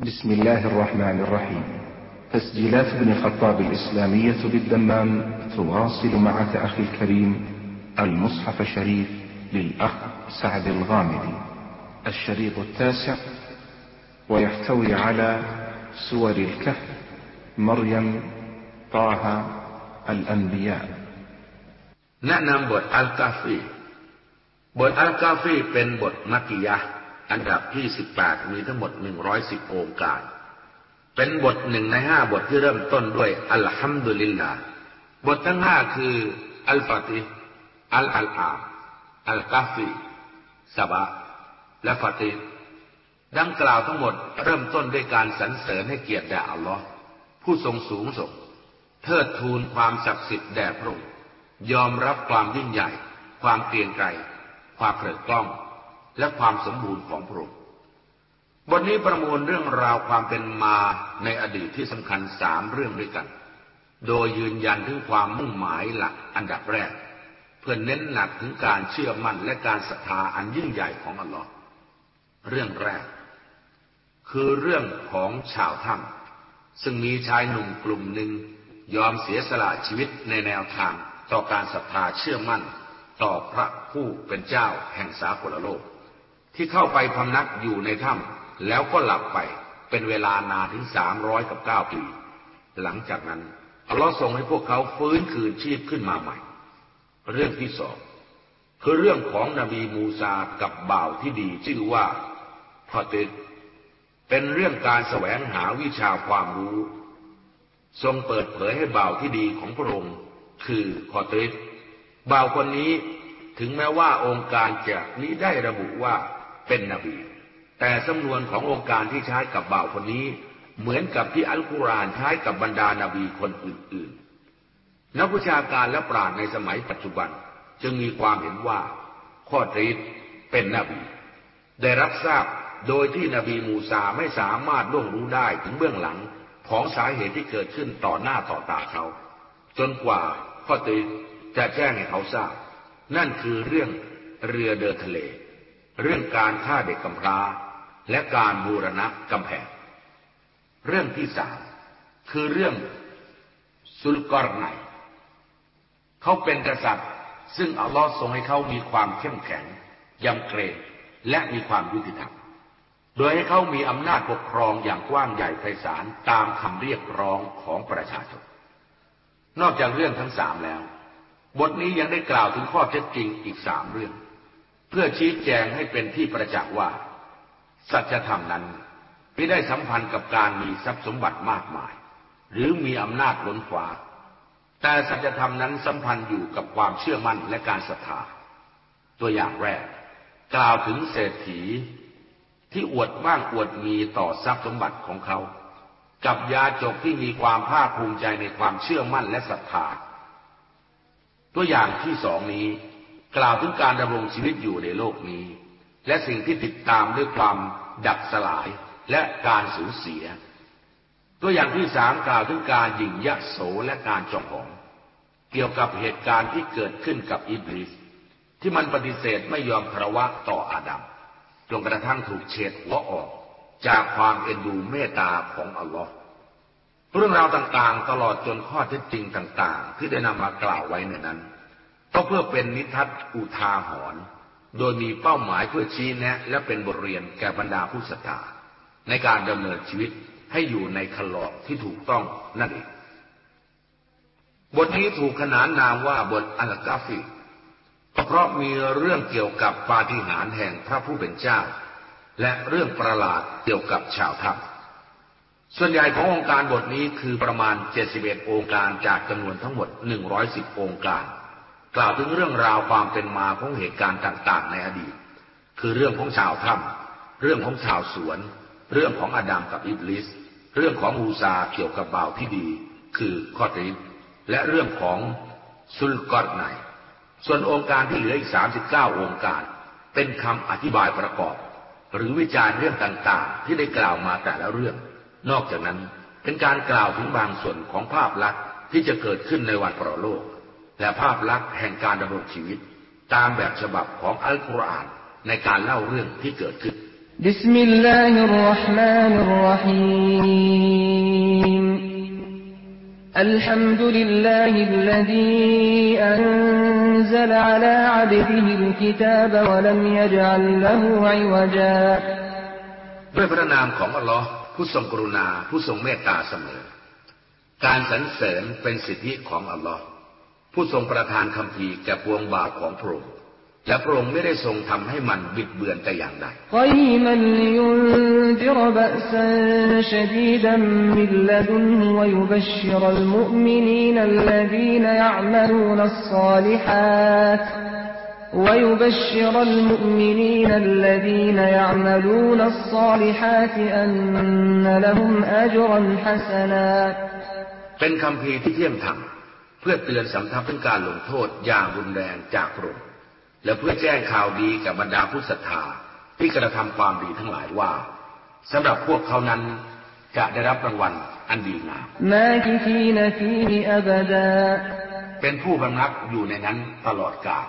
بسم الله الرحمن الرحيم تسجيلات ابن الخطاب الإسلامية بالدمام تواصل مع أخي الكريم المصحف الشريف للأخ سعد الغامدي الشريط التاسع ويحتوي على سور الكهف مريم طه الأنبياء แนะนำบทอัลกาฟี บทอัลกาฟีเป็นบทมักกิยะห์ อันดับที่18มีทั้งหมด110องค์การ เป็นบทหนึ่งในห้าบทที่เริ่มต้นด้วยอัลฮัมดุลิลลาบททั้งห้าคืออัลฟาติอัลอัลอาอัลกาฟีซาบะและฟาติดังกล่าวทั้งหมดเริ่มต้นด้วยการสรรเสริญให้เกียรติแด่อัลลอฮ์ผู้ทรงสูงส่ง เทิดทูนความศักดิ์สิทธิ์แด่พระองค์ยอมรับความยิ่งใหญ่ ความเกรียงไกรความเกริกกล้อง และความสมบูรณ์ของพระองค์บทนี้ประมวลเรื่องราวความเป็นมาในอดีตที่สำคัญสามเรื่องด้วยกัน โดยยืนยันถึงความมุ่งหมายหลักอันดับแรก เพื่อเน้นหนักถึงการเชื่อมั่นและการศรัทธาอันยิ่งใหญ่ของอัลลอฮ์เรื่องแรก คือเรื่องของชาวถ้ำซึ่งมีชายหนุ่มกลุ่มหนึ่งยอมเสียสละชีวิตในแนวทางต่อการศรัทธาเชื่อมั่น ต่อพระผู้เป็นเจ้าแห่งสากลโลก ที่เข้าไปพำนักอยู่ในถ้ำแล้วก็หลับไปเป็นเวลานานถึงสามร้อยกับเก้าปี หลังจากนั้นอัลลอฮ์ทรงให้พวกเขาฟื้นคืนชีพขึ้นมาใหม่ เรื่องที่สองคือเรื่องของนบีมูซากับบ่าวที่ดีชื่อว่าพอติดเป็นเรื่องการแสวงหาวิชาความรู้ ทรงเปิดเผยให้บ่าวที่ดีของพระองค์คือคอตริสบ่าวคนนี้ถึงแม้ว่าองค์การจะนี้ได้ระบุว่า เป็นนบี แต่สำนวนขององค์การที่ใช้กับบ่าวคนนี้ เหมือนกับที่อัลกุรอานใช้กับบรรดานาบีคนอื่นๆ นักวิชาการและปราชญ์ในสมัยปัจจุบันจึงมีความเห็นว่า ข้อตรีเป็นนบี ได้รับทราบโดยที่นบีมูซาไม่สามารถล่วงรู้ได้ถึงเบื้องหลังของสาเหตุที่เกิดขึ้นต่อหน้าต่อตาเขา จนกว่าข้อตรีจะแจ้งให้เขาทราบ นั่นคือเรื่องเรือเดินทะเล เรื่องการฆ่าเด็กกำพร้า และการบูรณะกำแพง เรื่องที่สามคือเรื่องสุลกรไนเขาเป็นกษัตริย์ ซึ่งอัลลอฮ์ทรงให้เขามีความเข้มแข็งยำเกรงและมีความยุติธรรม โดยให้เขามีอำนาจปกครองอย่างกว้างใหญ่ไพศาลตามคำเรียกร้องของประชาชน นอกจากเรื่องทั้งสามแล้ว บทนี้ยังได้กล่าวถึงข้อเท็จจริงอีกสามเรื่อง พื่อชี้แจงให้เป็นที่ประจักษ์ว่า สัจธรรมนั้นไม่ได้สัมพันธ์กับการมีทรัพย์สมบัติมากมาย หรือมีอำนาจล้นฟ้า แต่สัจธรรมนั้นสัมพันธ์อยู่กับความเชื่อมั่นและการศรัทธา ตัวอย่างแรก กล่าวถึงเศรษฐี ที่อวดบ้างอวดมีต่อทรัพย์สมบัติของเขา กับยาจกที่มีความภาคภูมิใจในความเชื่อมั่นและศรัทธา ตัวอย่างที่สองนี้ กล่าวถึงการดำรงชีวิตอยู่ในโลกนี้ และสิ่งที่ติดตามด้วยความดับสลายและการสูญเสีย ตัวอย่างที่สามกล่าวถึงการหยิ่งยะโสและการจองหอง เกี่ยวกับเหตุการณ์ที่เกิดขึ้นกับอิบลิสที่มันปฏิเสธไม่ยอมคารวะต่ออาดัมจนกระทั่งถูกเฉดหัวออก จากความเอ็นดูเมตตาของอัลลอฮ์เรื่องราวต่างๆ ตลอดจนข้อเท็จจริงต่าง ๆ ที่ได้นำมากล่าวไว้ในนั้น ก็เพื่อเป็นนิทัศอุทาหรณ์โดยมีเป้าหมายเพื่อชี้แนะ และเป็นบทเรียนแก่บรรดาผู้ศรัทธาในการดำเนินชีวิตให้อยู่ในคลอดที่ถูกต้องนั่นเอง บทนี้ถูกขนานนามว่าบทอัลกาฟีเพราะมีเรื่องเกี่ยวกับปาฏิหาริย์แห่งพระผู้เป็นเจ้า และเรื่องประหลาดเกี่ยวกับชาวถ้ำส่วนใหญ่ขององค์การบทนี้คือประมาณ 71 องค์การจากจำนวนทั้งหมด 110 องค์การ กล่าวถึงเรื่องราวความเป็นมาของเหตุการณ์ต่างๆ ในอดีต คือเรื่องของชาวถ้ำเรื่องของชาวสวน เรื่องของอาดัมกับอิบลิส เรื่องของมูซาเกี่ยวกับบ่าวที่ดี คือข้อติดและเรื่องของซุลกอตไนส่วนองค์การที่เหลืออีก 39 องค์การ เป็นคำอธิบายประกอบ หรือวิจารณ์เรื่องต่างๆ ที่ได้กล่าวมาแต่ละเรื่อง นอกจากนั้นเป็นการกล่าวถึงบางส่วนของภาพลักษณ์ที่จะเกิดขึ้นในวันปรโลก และภาพลักษณ์แห่งการดำรงชีวิต ตามแบบฉบับของอัลกุรอานในการเล่าเรื่องที่เกิดขึ้น بسم الله الرحمن الرحيم الحمد لله الذي أنزل على عبده الكتاب ولم يجعل له عوجا ด้วยพระนามของอัลลอฮ์ผู้ทรงกรุณาผู้ทรงเมตตาเสมอ การสรรเสริญเป็นสิทธิของอัลลอฮ์ ผู้ทรงประทานคำพีแก่ปวงบาวของพระองค์และพระองค์ไม่ได้ทรงทำให้มันบิดเบือนแต่อย่างใดเป็นคำพีที่เที่ยงธรรม เพื่อเตือนสำทับถึงการลงโทษอย่างรุนแรงจากพระองค์และเพื่อแจ้งข่าวดีกับบรรดาผู้ศรัทธาที่กระทำความดีทั้งหลายว่าสำหรับพวกเขานั้นจะได้รับรางวัลอันดีงามเป็นผู้บังนับอยู่ในนั้นตลอดกาล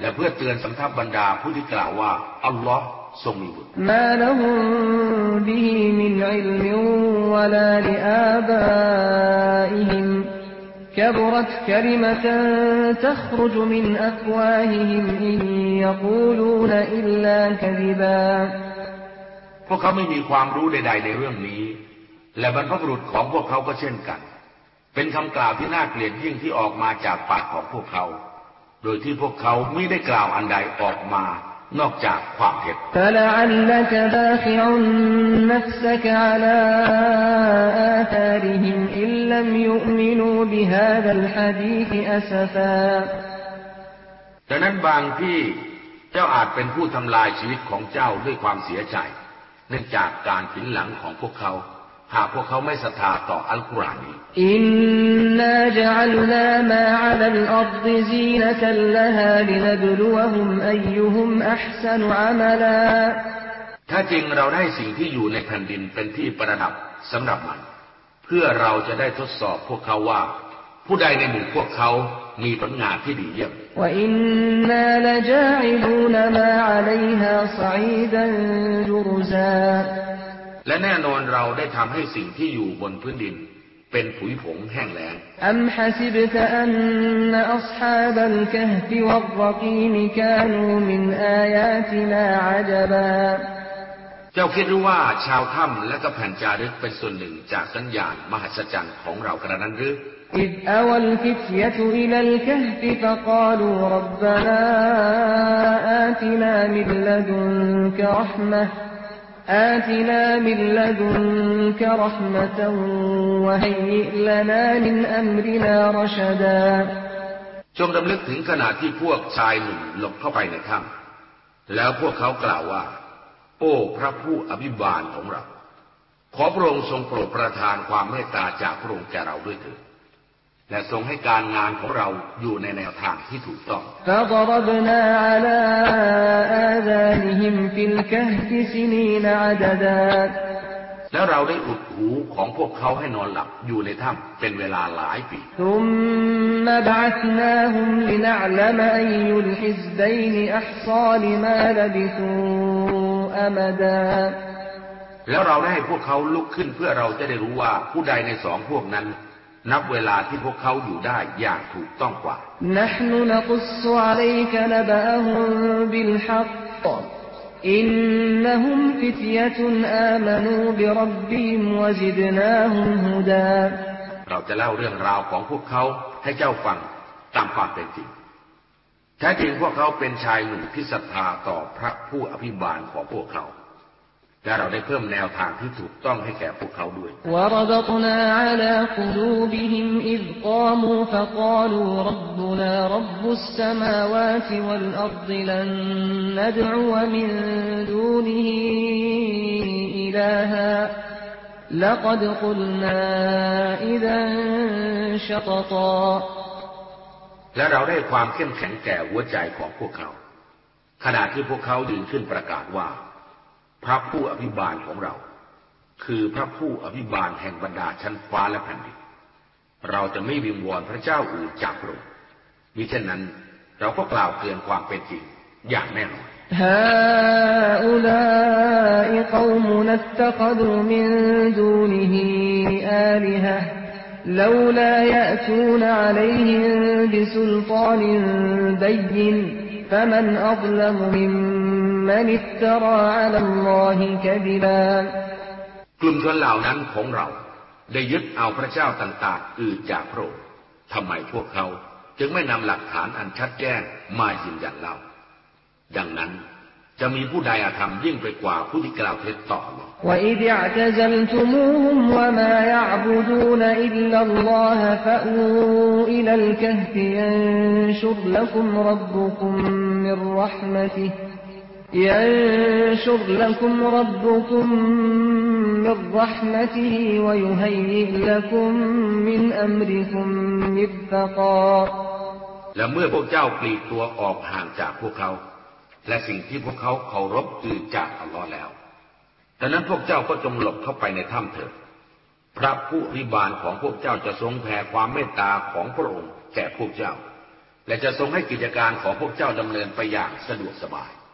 และเพื่อเตือนสำทับบรรดาผู้ที่กล่าวว่า อัลลอฮ์ ทรงมีบุตร ما لهم به من علم ولا لآبائهم كبرت كلمة تخرج من أفواههم إن يقولون إلا كذبا พวกเขาไม่มีความรู้ใด ๆ ในเรื่องนี้ และบรรพบุรุษของพวกเขาก็เช่นกัน เป็นคำกล่าวที่น่าเกลียดยิ่งที่ออกมาจากปากของพวกเขา โดยที่พวกเขาไม่ได้กล่าวอันใดออกมา นอกจากความเท็จดังนั้นบางที่เจ้าอาจเป็นผู้ทำลายชีวิตของเจ้าด้วยความเสียใจ เนื่องจากการผินหลังของพวกเขา หากพวกเขาไม่ศรัทธาต่ออัลกุรอานนี้อินนาจัลนามาอัลอัรซีนตัลลฮาลินบลุฮุมอัยุฮุมอัพสันอามาลาถ้าจริงเราได้สิ่งที่อยู่ในแผ่นดินเป็นที่ประดับสำหรับมัน เพื่อเราจะได้ทดสอบพวกเขาว่า ผู้ใดในหมู่พวกเขามีผลงานที่ดีเยี่ยมและ และแน่นอนเราได้ทำให้สิ่งที่อยู่บนพื้นดิน เป็นผุยผงแห้งแล้ง أم حسبت أن أصحاب الكهف والرقيم كانوا من آياتنا عجبا เจ้าคิดหรือว่าชาวถ้ำและก็แผ่นจารึกเป็นส่วนหนึ่งจากสัญญาณมหัศจรรย์ของเรากระนั้นหรือ إذ أوى الفتية إلى الكهف فقالوا ربنا آتنا من لدنك رحمة آتنا من لدنك رحمة وهيئ لنا من أمرنا رشدا จงดำลึกถึงขณะที่พวกชายหนุ่มหลบเข้าไปในถ้ำแล้วพวกเขากล่าวว่า โอ้พระผู้อภิบาลของเรา ขอพระองค์ทรงโปรดประทานความเมตตาจากพระองค์แก่เราด้วยเถิด และทรงให้การงานของเราอยู่ในแนวทางที่ถูกต้องแล้วเราได้อุดหูของพวกเขาให้นอนหลับอยู่ในถ้ำเป็นเวลาหลายปีแล้วเราได้ให้พวกเขาลุกขึ้นเพื่อเราจะได้รู้ว่าผู้ใดในสองพวกนั้น นับเวลาที่พวกเขาอยู่ได้อย่างถูกต้องกว่า نحن نقص عليك نبأهم بالحق إنهم فتية آمنوا بربهم وزدناهم هدى เราจะเล่าเรื่องราวของพวกเขาให้เจ้าฟังตามความเป็นจริงแท้จริงพวกเขาเป็นชายหนุ่มที่ศรัทธาต่อพระผู้อภิบาลของพวกเขา และเราได้เพิ่มแนวทางที่ถูกต้องให้แก่พวกเขาด้วย وربطنا على قلوبهم إذ قاموا فقالوا ربنا رب السماوات والأرض لن ندعو من دونه إلها لقد قلنا إذا شططا และเราได้ความเข้มแข็งแก่หัวใจของพวกเขา ขณะที่พวกเขายืนขึ้นประกาศว่า พระผู้อภิบาลของเรา คือพระผู้อภิบาลแห่งบรรดาชั้นฟ้าและแผ่นดิน เราจะไม่วิงวอนพระเจ้าอื่นจากพระองค์มิเช่นนั้น เราก็กล่าวเตือนความเป็นจริงอย่างแน่นอน هؤلاء قومنا اتخذوا من دونه آلهة لولا يأتون عليهم بسلطان بين فمن أظلم ممن มันอิตรออัลลอฮิกบิกลุ่มชนเหล่านั้นของเรา ได้ยึดเอาพระเจ้าต่างๆ อื่นจากพระองค์ทำไมพวกเขาจึงไม่นำหลักฐานอันชัดแจ้งมายืนยันเราดังนั้นจะมีผู้ใดอาธรรมยิ่งไปกว่าผู้ที่กล่าวเท็จต่อหรอกว่าอิดะจัลตุมุมวะมายะบุดูนอิลลัลลอฮฟะอูอิลัลกะฮ์ยันชุรลักุมรับบุคุมมิรรห์มะติ์ ينشر لكم ربكم من رحمته ويهيئ لكم من أمركم مرفقا และเมื่อพวกเจ้าปลีกตัวออกห่างจากพวกเขา และสิ่งที่พวกเขาเคารพคือจากอัลลอฮ์แล้วดังนั้นพวกเจ้าก็จงหลบเข้าไปในถ้ำเถิด พระผู้อภิบาลของพวกเจ้าจะทรงแผ่ความเมตตาของพระองค์แก่พวกเจ้า และจะทรงให้กิจการของพวกเจ้าดำเนินไปอย่างสะดวกสบาย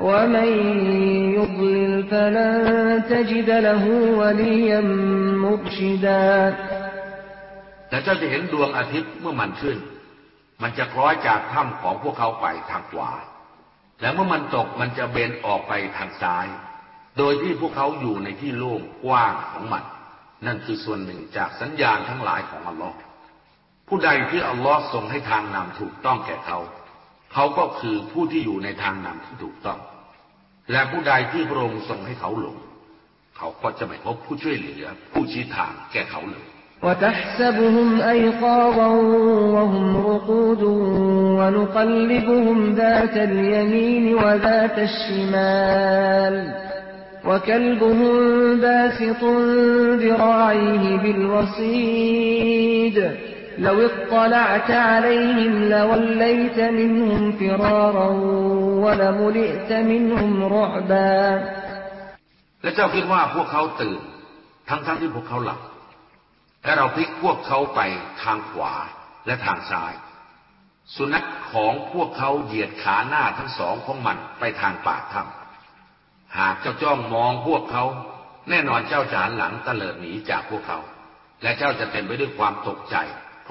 ومن يضلل فلن تجد له وليا مرشدا และเจ้าจะเห็นดวงอาทิตย์เมื่อมันขึ้น มันจะคล้อยจากถ้ำของพวกเขาไปทางขวา และเมื่อมันตกมันจะเบนออกไปทางซ้าย โดยที่พวกเขาอยู่ในที่โล่งกว้างของมัน นั่นคือส่วนหนึ่งจากสัญญาณทั้งหลายของอัลลอฮ์ผู้ใดที่อัลลอฮ์ทรงให้ทางนำถูกต้องแก่เขา เขาก็คือผู้ที่อยู่ในทางนำที่ถูกต้อง และผู้ใดที่พระองค์ทรงให้เขาหลง เขาก็จะไม่พบผู้ช่วยเหลือ ผู้ชี้ทางแก่เขาเลย وتحسبهم أيقاظا وهم رقود ونقلبهم ذات اليمين وذات الشمال وكلبهم باسط ذراعيه بالوصيد لو اطلعت عليهم لوليت منهم فرارا ولملئت منهم رعبا และเจ้าคิดว่าพวกเขาตื่น ทั้งๆทที่พวกเขาหลับและเราพลิกพวกเขาไปทางขวาและทางซ้าย สุนัขของพวกเขาเหยียดขาหน้าทั้งสองของมันไปทางปากถ้ำหากเจ้าจ้องมองพวกเขา แน่นอนเจ้าจะหันหลังตะเลิดหนีจากพวกเขา และเจ้าจะเต็มไปด้วยความตกใจ เพ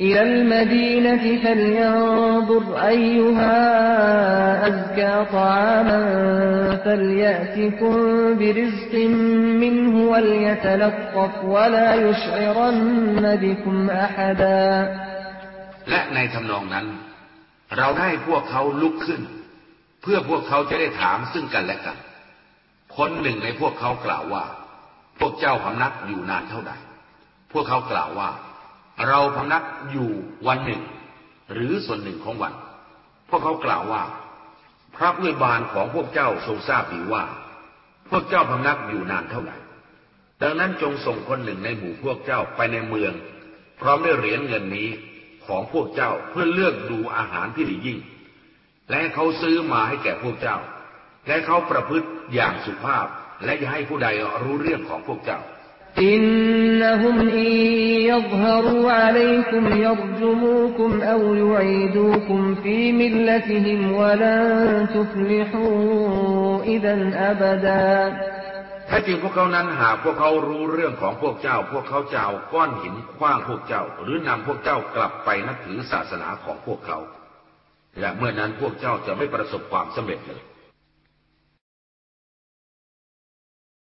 إلى المدينة فلينظر أيها أزكى طعاما فليأتكم برزق منه وليتلطف ولا يشعرن بكم أحدا และในทำนองนั้น เราได้พวกเขาลุกขึ้น เพื่อพวกเขาจะได้ถามซึ่งกันและกัน คนหนึ่งในพวกเขากล่าวว่า พวกเจ้าพำนักอยู่นานเท่าใด พวกเขากล่าวว่า เราพำนักอยู่วันหนึ่ง หรือส่วนหนึ่งของวัน พวกเขากล่าวว่า พระผู้บานของพวกเจ้าทรงทราบดีว่า พวกเจ้าพำนักอยู่นานเท่าไหร่ ดังนั้นจงส่งคนหนึ่งในหมู่พวกเจ้าไปในเมือง พร้อมด้วยเหรียญเงินนี้ของพวกเจ้าเพื่อเลือกดูอาหารที่ดียิ่ง และเขาซื้อมาให้แก่พวกเจ้า และเขาประพฤติอย่างสุภาพ และอย่าให้ผู้ใดรู้เรื่องของพวกเจ้า إنهم إن يظهروا عليكم يرجموكم أو يعيدوكم في ملتهم ولن تفلحوا إذا أبدا ถ้าจริงพวกเขานั้นหากพวกเขารู้เรื่องของพวกเจ้า พวกเขาจะเอาก้อนหินคว้างพวกเจ้า หรือนำพวกเจ้ากลับไปนับถือศาสนาของพวกเขา และเมื่อนั้นพวกเจ้าจะไม่ประสบความสำเร็จเลย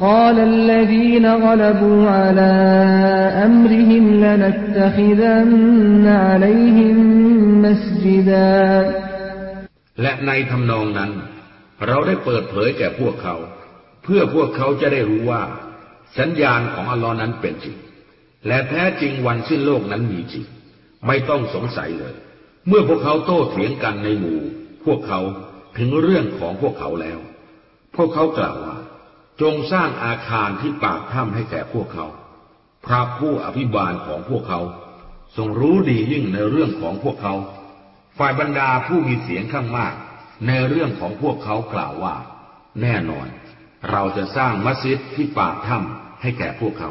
قال الذين غلبوا على أمرهم لنتخذن عليهم مسجدا และในทำนองนั้น เราได้เปิดเผยแก่พวกเขา เพื่อพวกเขาจะได้รู้ว่า สัญญาณของอัลลอฮ์นั้นเป็นจริง และแท้จริงวันสิ้นโลกนั้นมีจริง ไม่ต้องสงสัยเลย เมื่อพวกเขาโต้เถียงกันในหมู่ พวกเขาถึงเรื่องของพวกเขาแล้ว พวกเขากล่าวว่า จงสร้างอาคารที่ปากถ้ำให้แก่พวกเขา พระผู้อภิบาลของพวกเขา ทรงรู้ดียิ่งในเรื่องของพวกเขา ฝ่ายบรรดาผู้มีเสียงข้างมาก ในเรื่องของพวกเขากล่าวว่า แน่นอน เราจะสร้างมัสยิดที่ปากถ้ำให้แก่พวกเขา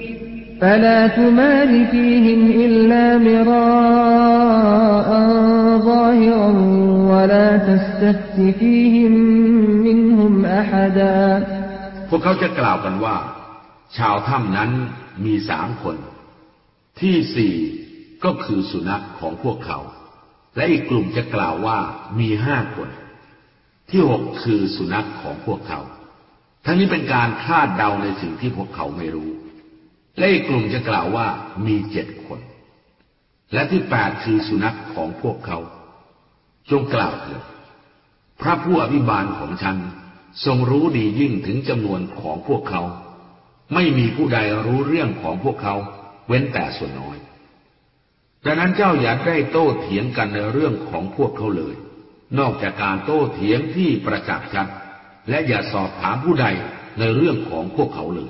فلا تمار فيهم إلا مراء ظاهرا ولا تستفت فيهم منهم أحدا พวกเขาจะกล่าวกันว่า ชาวถ้ำนั้นมีสามคน ที่สี่ก็คือสุนัขของพวกเขา และอีกกลุ่มจะกล่าวว่ามีห้าคน ที่หกคือสุนัขของพวกเขา ทั้งนี้เป็นการคาดเดาในสิ่งที่พวกเขาไม่รู้ และอีกกลุ่มจะกล่าวว่ามีเจ็ดคน และที่แปดคือสุนัขของพวกเขา จงกล่าวเถิดพระผู้อภิบาลของฉันทรงรู้ดียิ่งถึงจำนวนของพวกเขา ไม่มีผู้ใดรู้เรื่องของพวกเขา เว้นแต่ส่วนน้อย ดังนั้นเจ้าอย่าได้โต้เถียงกันในเรื่องของพวกเขาเลย นอกจากการโต้เถียงที่ประจักษ์ชัด และอย่าสอบถามผู้ใดในเรื่องของพวกเขาเลย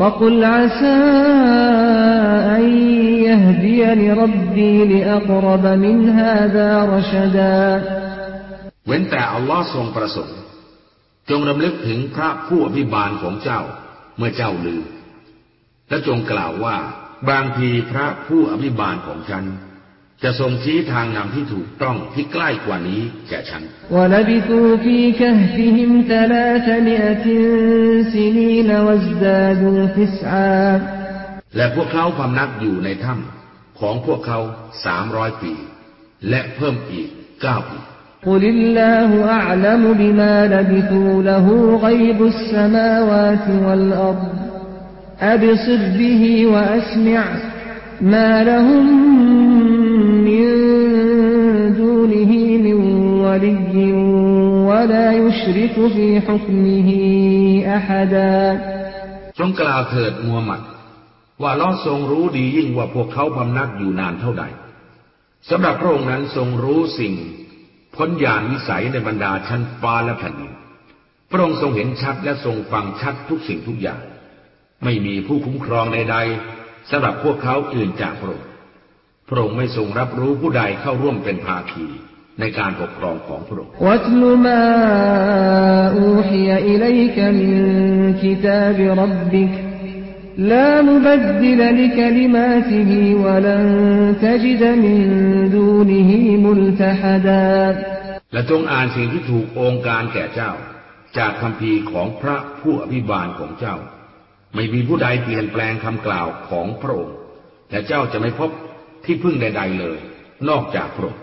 وقل عسى أن يهديني ربي لأقرب من هذا رشدا เว้นแต่อัลลอฮ์ทรงประสงค์ จงรำลึกถึงพระผู้อภิบาลของเจ้าเมื่อเจ้าลืม และจงกล่าวว่า บางทีพระผู้อภิบาลของฉัน จะทรงชี้ทางนำที่ถูกต้องที่ใกล้กว่านี้แก่ฉัน และพวกเขาพำนักอยู่ในถ้ำของพวกเขาสามร้อยปี และเพิ่มอีกเก้าปีกล่าว في حكمه أحدا จงกล่าวเถิดมูฮัมหมัด ว่าลอทรงรู้ดียิ่งว่าพวกเขาพำนักอยู่นานเท่าใดสำหรับพระองค์นั้นทรงรู้สิ่ง พ้นญาณวิสัยในบรรดาชั้นฟ้าและแผ่นดินพระองค์ทรงเห็นชัดและทรงฟังชัดทุกสิ่งทุกอย่าง ไม่มีผู้คุ้มครองใดๆสำหรับพวกเขาอื่นจากพระองค์พระองค์ไม่ทรงรับรู้ผู้ใดเข้าร่วมเป็นภาคี ในการปกครองของพระองค์ واتل ما أوحي إليك من كتاب ربك لا مبدل لكلماته ولن تجد من دونه ملتحدا และจงอ่านสิ่งที่ถูกองค์การแก่เจ้า จากคำพีร์ของพระผู้อภิบาลของเจ้า ไม่มีผู้ใดเปลี่ยนแปลงคำกล่าวของพระองค์และเจ้าจะไม่พบที่พึ่งใด ๆเลย นอกจากพระองค์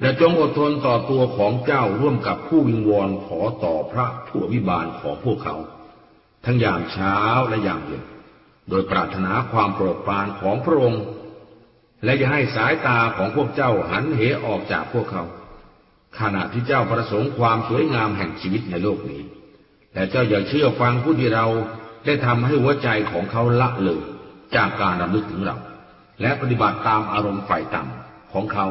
และจงอดทนต่อตัวของเจ้าร่วมกับผู้วิงวอนขอต่อพระผู้วิบาลของพวกเขา ทั้งยามเช้าและยามเย็น โดยปรารถนาความโปรดปรานของพระองค์ และอย่าให้สายตาของพวกเจ้าหันเหออกจากพวกเขา ขณะที่เจ้าประสงค์ความสวยงามแห่งชีวิตในโลกนี้ แต่เจ้าอย่าเชื่อฟังผู้ที่เราได้ทำให้หัวใจของเขาละเลยจากการรำลึกถึงเรา และปฏิบัติตามอารมณ์ฝ่ายต่ำของเขา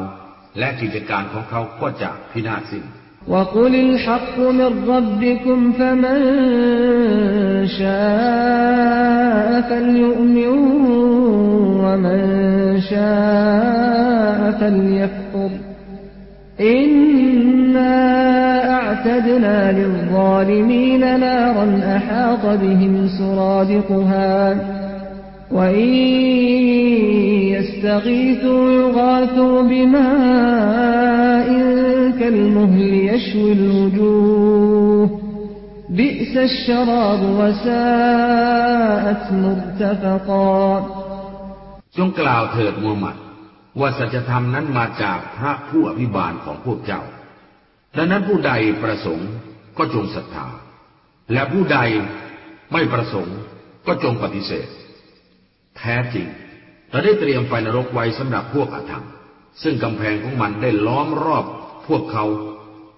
และกิจการของเขาก็จะพินาศสิ้น وقل الحق من ربكم فمن شاء فليؤمن ومن شاء فليكفر إنا أعتدنا للظالمين نارا أحاط بهم سرادقها وإن يستغيثوا يغاثوا بماء كالمهل يشوي الوجوه بئس الشراب وساءت مرتفقا จงกล่าวเถิดมูฮัมหมัด ว่าสัจธรรมนั้นมาจากพระผู้อภิบาลของพวกเจ้า ดังนั้นผู้ใดประสงค์ก็จงศรัทธา และผู้ใดไม่ประสงค์ก็จงปฏิเสธ แท้จริงเราได้เตรียมไฟนรกไว้สำหรับพวกอาธรรม ซึ่งกำแพงของมันได้ล้อมรอบพวกเขา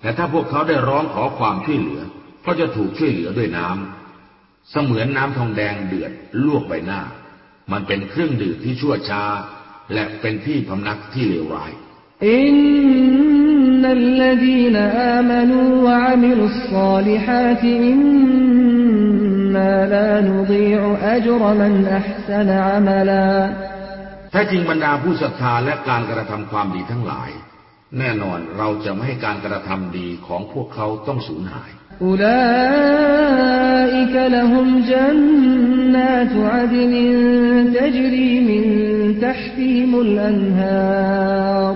แต่ถ้าพวกเขาได้ร้องขอความช่วยเหลือ ก็จะถูกช่วยเหลือด้วยน้ำเสมือนน้ำทองแดงเดือดลวกใบหน้า มันเป็นเครื่องดื่มที่ชั่วช้า และเป็นที่พำนักที่เลวร้ายอินนัลลดีนอามนูวะอามิลุสซาลิฮาตอิน إنا لا نضيع أجر من أحسن عملا แท้จริงบรรดาผู้ศรัทธาและการกระทำความดีทั้งหลาย แน่นอนเราจะไม่ให้การกระทำดีของพวกเขาต้องสูญหาย أولئك لهم جنات عدن تجري من تحتهم الأنهار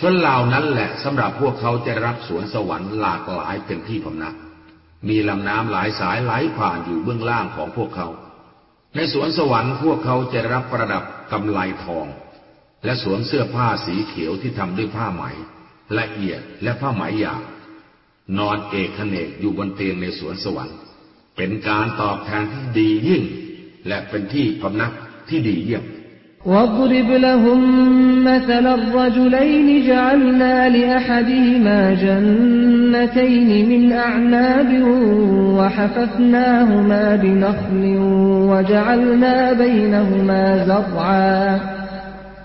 ชนเหล่านั้นแหละสำหรับพวกเขาจะรับสวนสวรรค์หลากหลายเป็นที่พำนัก มีลำน้ำหลายสายไหลผ่านอยู่เบื้องล่างของพวกเขา ในสวนสวรรค์พวกเขาจะรับประดับกำไลทอง และสวมเสื้อผ้าสีเขียวที่ทำด้วยผ้าไหม ละเอียดและผ้าไหมหยาบนอนเอกเนกอยู่บนเตียงในสวนสวรรค์ เป็นการตอบแทนที่ดียิ่ง และเป็นที่พำนักที่ดีเยี่ยม واضرب لهم مثل الرجلين جعلنا لأحدهما جنتين من أعناب وحففناهما بنخل وجعلنا بينهما زرعا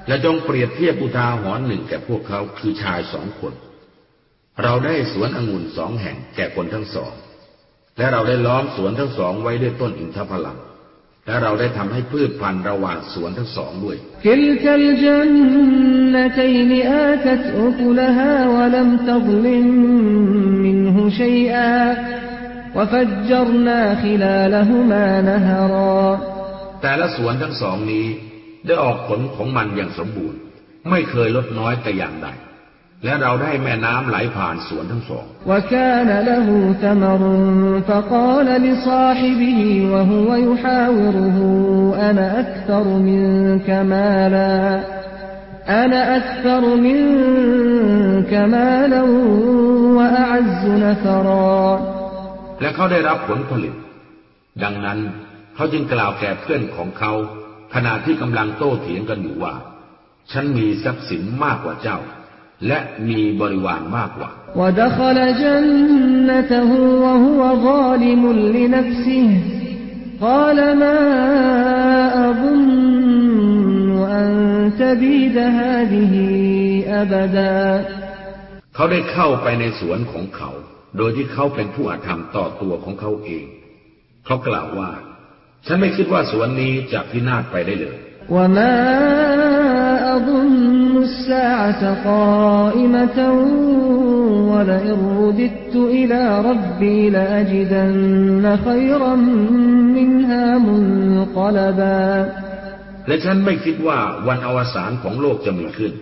และจงเปรียบเทียบอุทาหรณ์หนึ่งแก่พวกเขาคือชายสองคน เราได้สวนองุ่นสองแห่งแก่คนทั้งสอง และเราได้ล้อมสวนทั้งสองไว้ด้วยต้นอินทผลัม และเราได้ทำให้พืชพันธุ์ระหว่างสวนทั้งสองด้วย แต่ละสวนทั้งสองนี้ได้ออกผลของมันอย่างสมบูรณ์ ไม่เคยลดน้อยแต่อย่างใด และเราได้แม่น้ำไหลผ่านสวนทั้งสองและเขาได้รับผลผลิต ดังนั้นเขาจึงกล่าวแก่เพื่อนของเขา ขณะที่กำลังโต้เถียงกันอยู่ว่า ฉันมีทรัพย์สินมากกว่าเจ้า และมีบริวารมากกว่า ودخل جنته وهو ظالم لنفسه قال ما أظن أن تبيد هذه أبدا เขาได้เข้าไปในสวนของเขา โดยที่เขาเป็นผู้อาธรรมต่อตัวของเขาเอง เขากล่าวว่า ฉันไม่คิดว่าสวนนี้จะพินาศไปได้เลย وما أظن الساعة قائمة ولئن رددت إلى ربي لأجدن خيرا منها منقلبا และฉันไม่คิดว่าวันอวสานของโลกจะมีขึ้น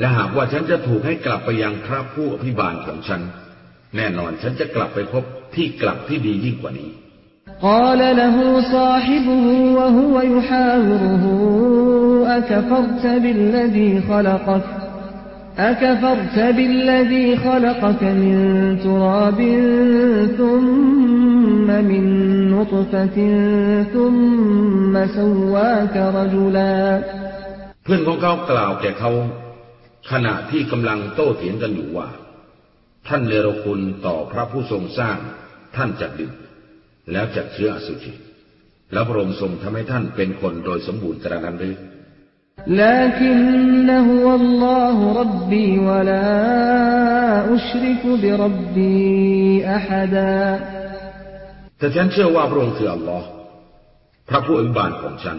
และหากว่าฉันจะถูกให้กลับไปยังพระผู้อภิบาลของฉัน แน่นอนฉันจะกลับไปพบที่กลับที่ดียิ่งกว่านี้ قال له صاحبه وهو يحاوره أكفرت بالذي خلقك أكفرت بالذي خلقك من تراب ثم من نطفة ثم سواك رجلا เพื่อนของเขากล่าวแก่เขา ขณะที่กำลังโต้เถียงกันอยู่ว่า ท่านเนรคุณต่อพระผู้ทรงสร้างท่านจักดื่ม แล้วจักเชื้ออสุจิแล้วพระองค์ทรงทำให้ท่านเป็นคนโดยสมบูรณ์กระนั้นหรือ لكن هو الله ربي ولا أشرك بربي أحدا แต่ฉันเชื่อว่าพระองค์คืออัลลอฮ์พระผู้อภิบาลของฉัน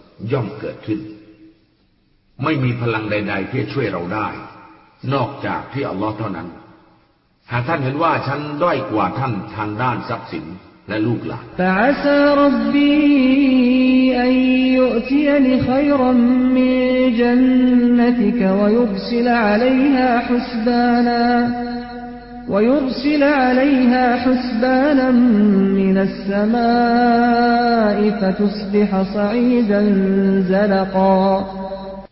ย่อมเกิดขึ้น ไม่มีพลังใด ๆ ที่ช่วยเราได้ นอกจากที่อัลลอฮ์เท่านั้น หากท่านเห็นว่าฉันด้อยกว่าท่านทางด้านทรัพย์สินและลูกหลานฉัน ويرسل عليها حسبانا ويرسل عليها حسبانا من السماء فتصبح صعيدا زلقا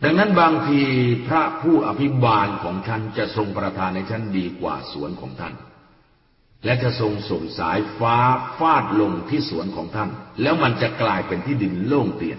ดังนั้นบางทีพระผู้อภิบาลของท่านจะทรงประทานในท่านดีกว่าสวนของท่าน และจะทรงส่งสายฟ้าฟาดลงที่สวนของท่าน แล้วมันจะกลายเป็นที่ดินโล่งเปลี่ยน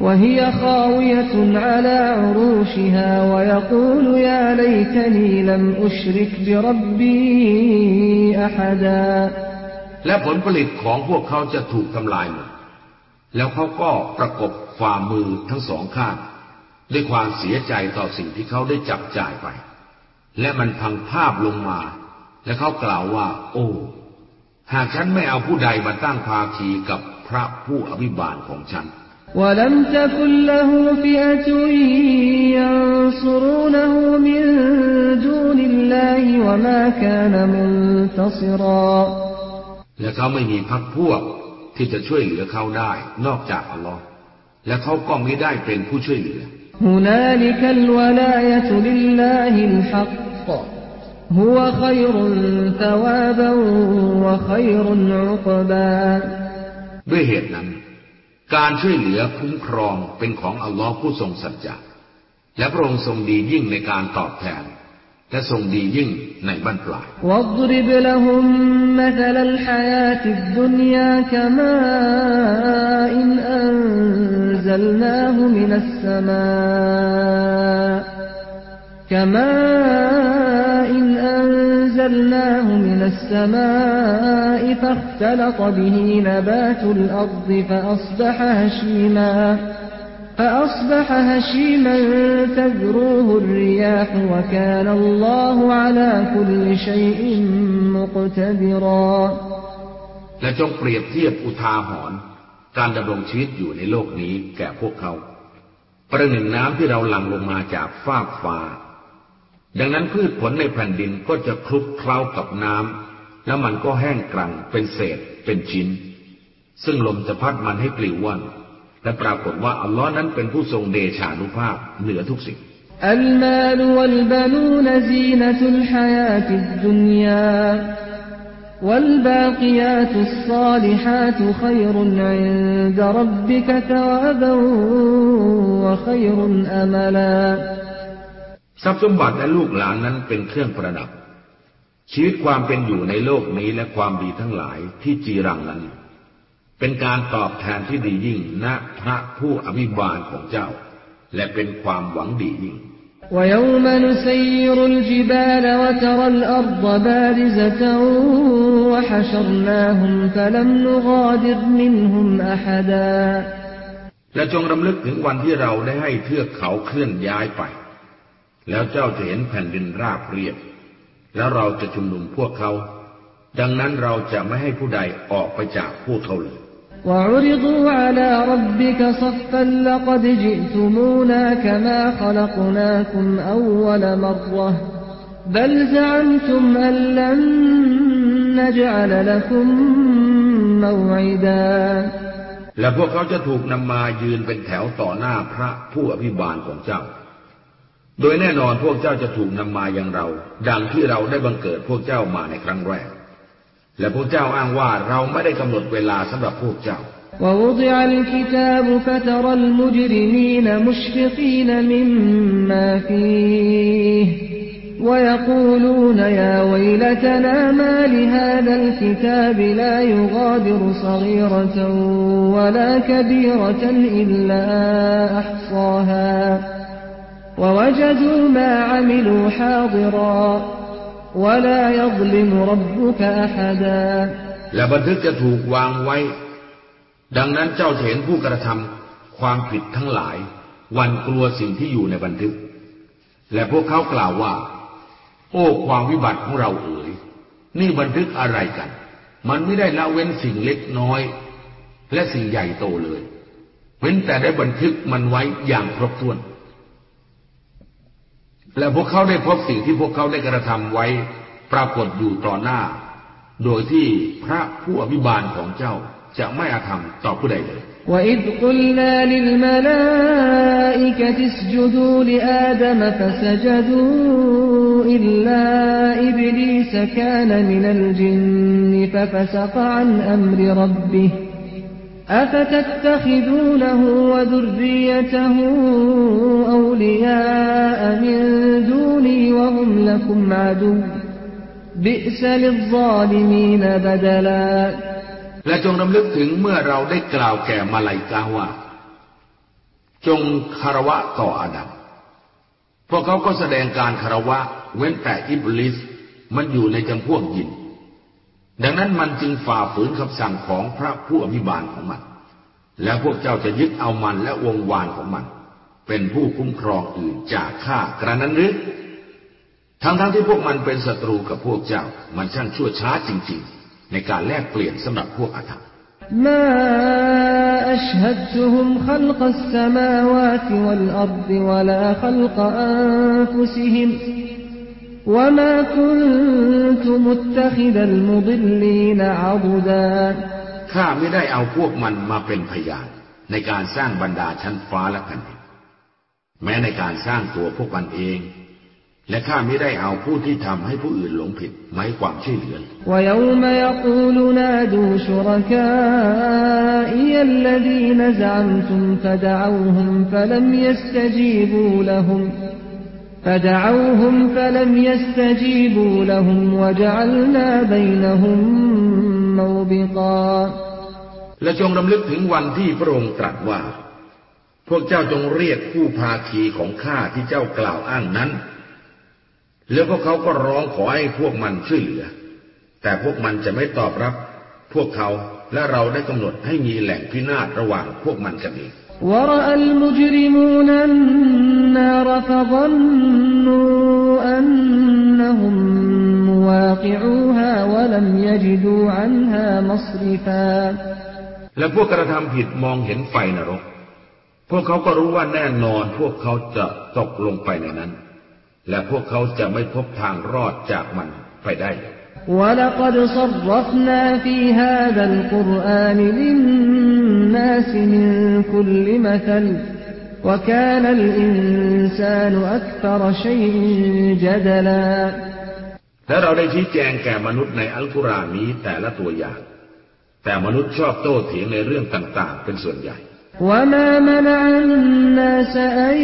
وهي خاوية على عروشها ويقول يا ليتني لم أشرك بربي أحدا และผลผลิตของพวกเขาจะถูกทำลายหมด แล้วเขาก็ประกบฝ่ามือทั้งสองข้าง ด้วยความเสียใจต่อสิ่งที่เขาได้จับจ่ายไป และมันพังภาพลงมา และเขากล่าวว่า โอ้ หากฉันไม่เอาผู้ใดมาตั้งภาคีกับพระผู้อภิบาลของฉัน ولم تكن له فئة ينصرونه من دون الله وما كان منتصرا และเขาไม่มีพักพวกที่จะช่วยเหลือเขาได้ นอกจากอัลลอฮ์และเขาก็ไม่ได้เป็นผู้ช่วยเหลือ هنالك الولاية لله الحق هو خير ثوابا وخير عقبا ด้วยเหตุนั้น การช่วยเหลือคุ้มครองเป็นของอัลลอฮ์ผู้ทรงสัจจะและพระองค์ทรงดียิ่งในการตอบแทน และทรงดียิ่งในบั้นปลาย واضرب لهم مثل الحياة الدنيا كماء إن أنزلناه من السماء كماء إن أنزلناه من السماء فاختلط به نبات الأرض فأصبح هشيما فأصبح هشيما تذروه الرياح وكان الله على كل شيء مقتدرا และจงเปรียบเทียบอุทาหรณ์ การดำรงชีวิตอยู่ในโลกนี้แก่พวกเขา ประหนึ่งน้ำที่เราหลั่งลงมาจากฟากฟ้า ดังนั้นพืชผลในแผ่นดินก็จะคลุกเคล้ากับน้ำแล้วมันก็แห้งกรังเป็นเศษเป็นชิ้น ซึ่งลมจะพัดมันให้ปลิวว่อนและปรากฏว่าอัลลอฮ์นั้นเป็นผู้ทรงเดชานุภาพเหนือทุกสิ่ง المال والبنون زينة الحياة الدنيا والباقيات الصالحات خير عند ربك ثوابا وخير أملا ทรัพย์สมบัติและลูกหลานนั้นเป็นเครื่องประดับ ชีวิตความเป็นอยู่ในโลกนี้และความดีทั้งหลายที่จีรังนั้น เป็นการตอบแทนที่ดียิ่งณพระผู้อภิบาลของเจ้า และเป็นความหวังดียิ่ง ويوم نسير الجبال وترى الأرض بارزة وحشرناهم فلم نغادر منهم أحدا และจงรำลึกถึงวันที่เราได้ให้เทือกเขาเคลื่อนย้ายไป แล้วเจ้าจะเห็นแผ่นดินราบเรียบ แล้วเราจะชุมนุมพวกเขา ดังนั้นเราจะไม่ให้ผู้ใดออกไปจากพวกเขาเลย وعرضوا على ربك صفا لقد جئتمونا كما خلقناكم أول مرة بل زعمتم أن لن نجعل لكم موعدا และพวกเขาจะถูกนำมายืนเป็นแถวต่อหน้าพระผู้อภิบาลของเจ้า โดยแน่นอนพวกเจ้าจะถูกนำมาอย่างเรา ดังที่เราได้บังเกิดพวกเจ้ามาในครั้งแรก และพวกเจ้าอ้างว่าเราไม่ได้กำหนดเวลาสำหรับพวกเจ้า ووضع الكتاب فترى المجرمين مشفقين مما فيه ويقولون يا ويلتنا ما لهذا الكتاب لا يغادر صغيرة ولا كبيرة إلا أحصاها ووجدوا ما عملوا حاضرا ولا يظلم ربك أحدا และบันทึกจะถูกวางไว้ ดังนั้นเจ้าจะเห็นผู้กระทำความผิดทั้งหลาย วันกลัวสิ่งที่อยู่ในบันทึก และพวกเขากล่าวว่า โอ้ความวิบัติของเราเอ๋ย นี่บันทึกอะไรกัน มันไม่ได้ละเว้นสิ่งเล็กน้อย และสิ่งใหญ่โตเลย เว้นแต่ได้บันทึกมันไว้อย่างครบถ้วน และพวกเขาได้พบสิ่งที่พวกเขาได้กระทำไว้ ปรากฏอยู่ต่อหน้า โดยที่พระผู้อภิบาลของเจ้าจะไม่อาธรรมต่อผู้ใดเลย وإذ قلنا للملائكة اسجدوا لآدم فسجدوا إلا إبليس كان من الجن ففسق عن أمر ربه أفتتخذونه وذريته أولياء من دوني وهم لكم عدو بئس للظالمين بدلا และจงรำลึกถึงเมื่อเราได้กล่าวแก่มาลายกาว่า จงคารวะต่ออาดัมพวกเขาก็แสดงการคารวะ เว้นแต่อิบลิสมันอยู่ในจำพวกยิน ดังนั้นมันจึงฝ่าฝืนคำสั่งของพระผู้อภิบาลของมัน และพวกเจ้าจะยึดเอามันและวงวานของมัน เป็นผู้คุ้มครองอื่นจากข้ากระนั้นหรือทั้งๆทที่พวกมันเป็นศัตรูกับพวกเจ้า มันช่างชั่วช้าจริง ๆ ในการแลกเปลี่ยนสำหรับพวกอาธรรม ما أشهدتهم خلق السماوات والأرض ولا خلق أنفسهم وما كنت متخذ المضلين عضدا ข้าไม่ได้เอาพวกมันมาเป็นพยาน ในการสร้างบรรดาชั้นฟ้าและแผ่นดินแม้ในการสร้างตัวพวกมันเอง และข้าไม่ได้เอาผู้ที่ทำให้ผู้อื่นหลงผิดมาให้ความช่วยเหลือ ويوم يقول نادوا شركائي الذين زعمتم فدعوهم فلم يستجيبوا لهم فدعوهم فلم يستجيبوا لهم وجعلنا بينهم موبقا และจงรำลึกถึงวันที่พระองค์ตรัสว่า พวกเจ้าจงเรียกผู้พาคีของข้าที่เจ้ากล่าวอ้างนั้น แล้วพวกเขาก็ร้องขอให้พวกมันช่วยเหลือ แต่พวกมันจะไม่ตอบรับ พวกเขาและเราได้กำหนดให้มีแหล่งพินาศระหว่างพวกมันกันเอง ورأى المجرمون النار فظنوا أنهم مواقعوها ولم يجدوا عنها مصرفا และพวกกระทำผิดมองเห็นไฟนรก พวกเขาก็รู้ว่าแน่นอนพวกเขาจะตกลงไปในนั้น และพวกเขาจะไม่พบทางรอดจากมันไปได้ ولقد صرفنا في هذا القرآن للناس من كل مثل وكان الإنسان أكثر شيء جدلا และเราได้ชี้แจงแก่มนุษย์ในอัลกุรอานนี้แต่ละตัวอย่าง แต่มนุษย์ชอบโต้เถียงในเรื่องต่างๆ เป็นส่วนใหญ่ وما منع الناس أن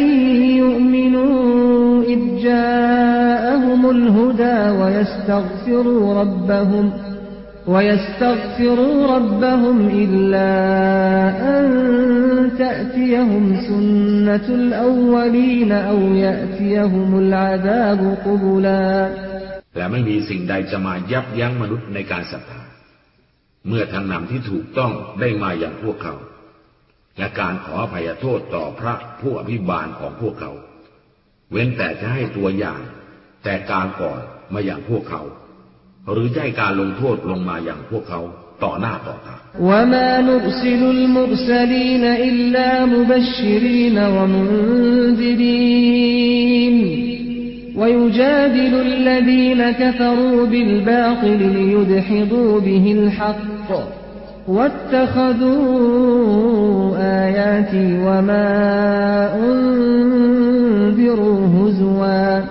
يؤمنوا إذ جاءهم الهدى ويستغفروا ربهم ويستغفروا ربهم إلا أن تأتيهم سنة الأولين أو يأتيهم العذاب قبلا และไม่มีสิ่งใดจะมายับยั้งมนุษย์ในการศรัทธาเมื่อทางนำที่ถูกต้องได้มาอย่างพวกเขา และการขออภัยโทษต่อพระผู้อภิบาลของพวกเขา เว้นแต่จะให้ตัวอย่าง แต่การก่อนมาอย่างพวกเขา หรือให้การลงโทษลงมาอย่างพวกเขาต่อหน้าต่อตาและ إلا مبشرين ومنذرين ويجادل الذين كفروا بالباطل ليدحضوا به الحق واتخذوا آياتي وما أنذروا هزوا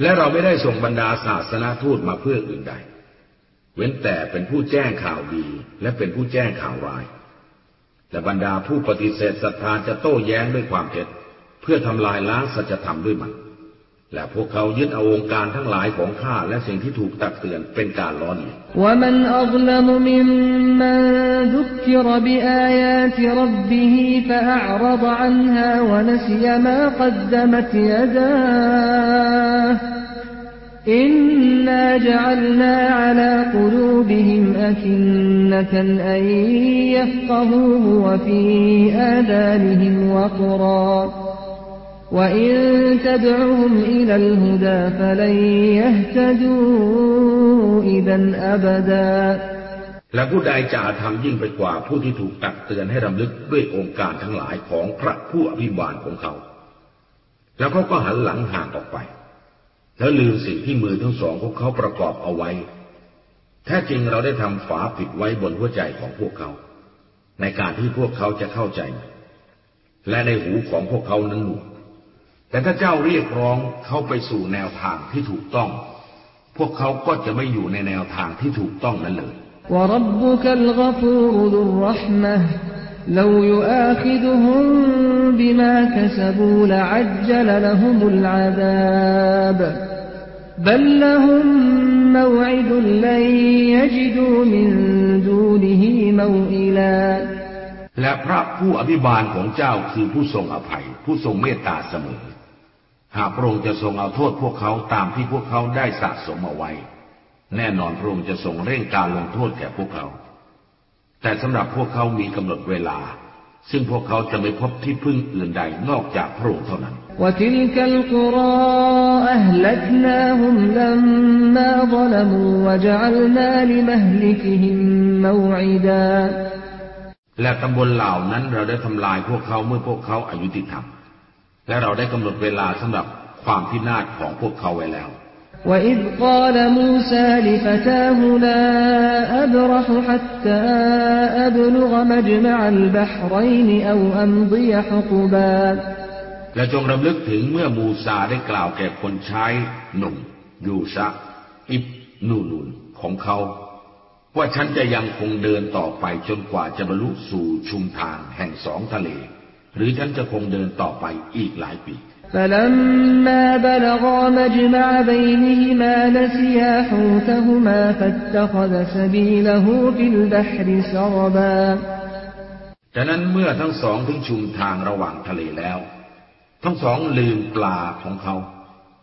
และเราไม่ได้ส่งบรรดาศาสนาทูตมาเพื่ออื่นใด เว้นแต่เป็นผู้แจ้งข่าวดีและเป็นผู้แจ้งข่าวร้าย และบรรดาผู้ปฏิเสธศรัทธาจะโต้แย้งด้วยความเท็จเพื่อทำลายล้างสัจธรรมด้วยมัน และพวกเขายึดเอาวงการทั้งหลายของข้าและสิ่งที่ถูกตักเตือนเป็นการล้อเลียนว่ามันอัลลมมิมมันซุกรบิอายาติรับบิฮิฟะอัรดอันฮาวะนสยมากัดดมัตยดาอินนาจัลนาอัลากลูบิฮิมอัคินนะกันอัยยัฟกฮูวะฟีอาดานิฮิมวะกรา وإن تدعهم إلى الهدى فلن يهتدوا إذا أبدا และผู้ใดจะอาธรรมยิ่งไปกว่าผู้ที่ถูกตักเตือนให้รำลึกด้วยองค์การทั้งหลายของพระผู้อภิบาลของเขา แล้วเขาก็หันหลังห่างออกไป แล้วลืมสิ่งที่มือทั้งสองของเขาประกอบเอาไว้ แท้จริงเราได้ทำฝาปิดไว้บนหัวใจของพวกเขา ในการที่พวกเขาจะเข้าใจ และในหูของพวกเขานั้นหนวก แต่ถ้าเจ้าเรียกร้องเขาไปสู่แนวทางที่ถูกต้อง พวกเขาก็จะไม่อยู่ในแนวทางที่ถูกต้องนั้นเลย وربك الغفور ذو الرحمة لو يؤاخذهم بما كسبوا لعجل لهم العذاب بل لهم موعد لن يجدوا من دونه موئلا และพระผู้อภิบาลของเจ้าคือผู้ทรงอภัย ผู้ทรงเมตตาเสมอ หากพระองค์จะทรงเอาโทษพวกเขาตามที่พวกเขาได้สะสมเอาไว้ แน่นอนพระองค์จะทรงเร่งการลงโทษแก่พวกเขา แต่สำหรับพวกเขามีกำหนดเวลา ซึ่งพวกเขาจะไม่พบที่พึ่งอื่นใดนอกจากพระองค์เท่านั้นและตำบลเหล่านั้นเราได้ทำลายพวกเขาเมื่อพวกเขาอายุติธรรม และเราได้กำหนดเวลาสำหรับความพินาศของพวกเขาไว้แล้ว وإذ قال موسى لفتاه لا أبرح حتى أبلغ مجمع البحرين أو أمضي حقبا และจงรำลึกถึงเมื่อมูซาได้กล่าวแก่คนใช้หนุ่ม ยูชะ อิบนูนุนของเขา ว่าฉันจะยังคงเดินต่อไปจนกว่าจะบรรลุสู่ชุมทางแห่งสองทะเล หรือฉันจะคงเดินต่อไปอีกหลายปี فلما بلغا مجمع بينهما نسيا حوتهما فاتخذ سبيله في البحر سربا ดังนั้นเมื่อทั้งสองถึงชุมทางระหว่างทะเลแล้ว ทั้งสองลืมปลาของเขา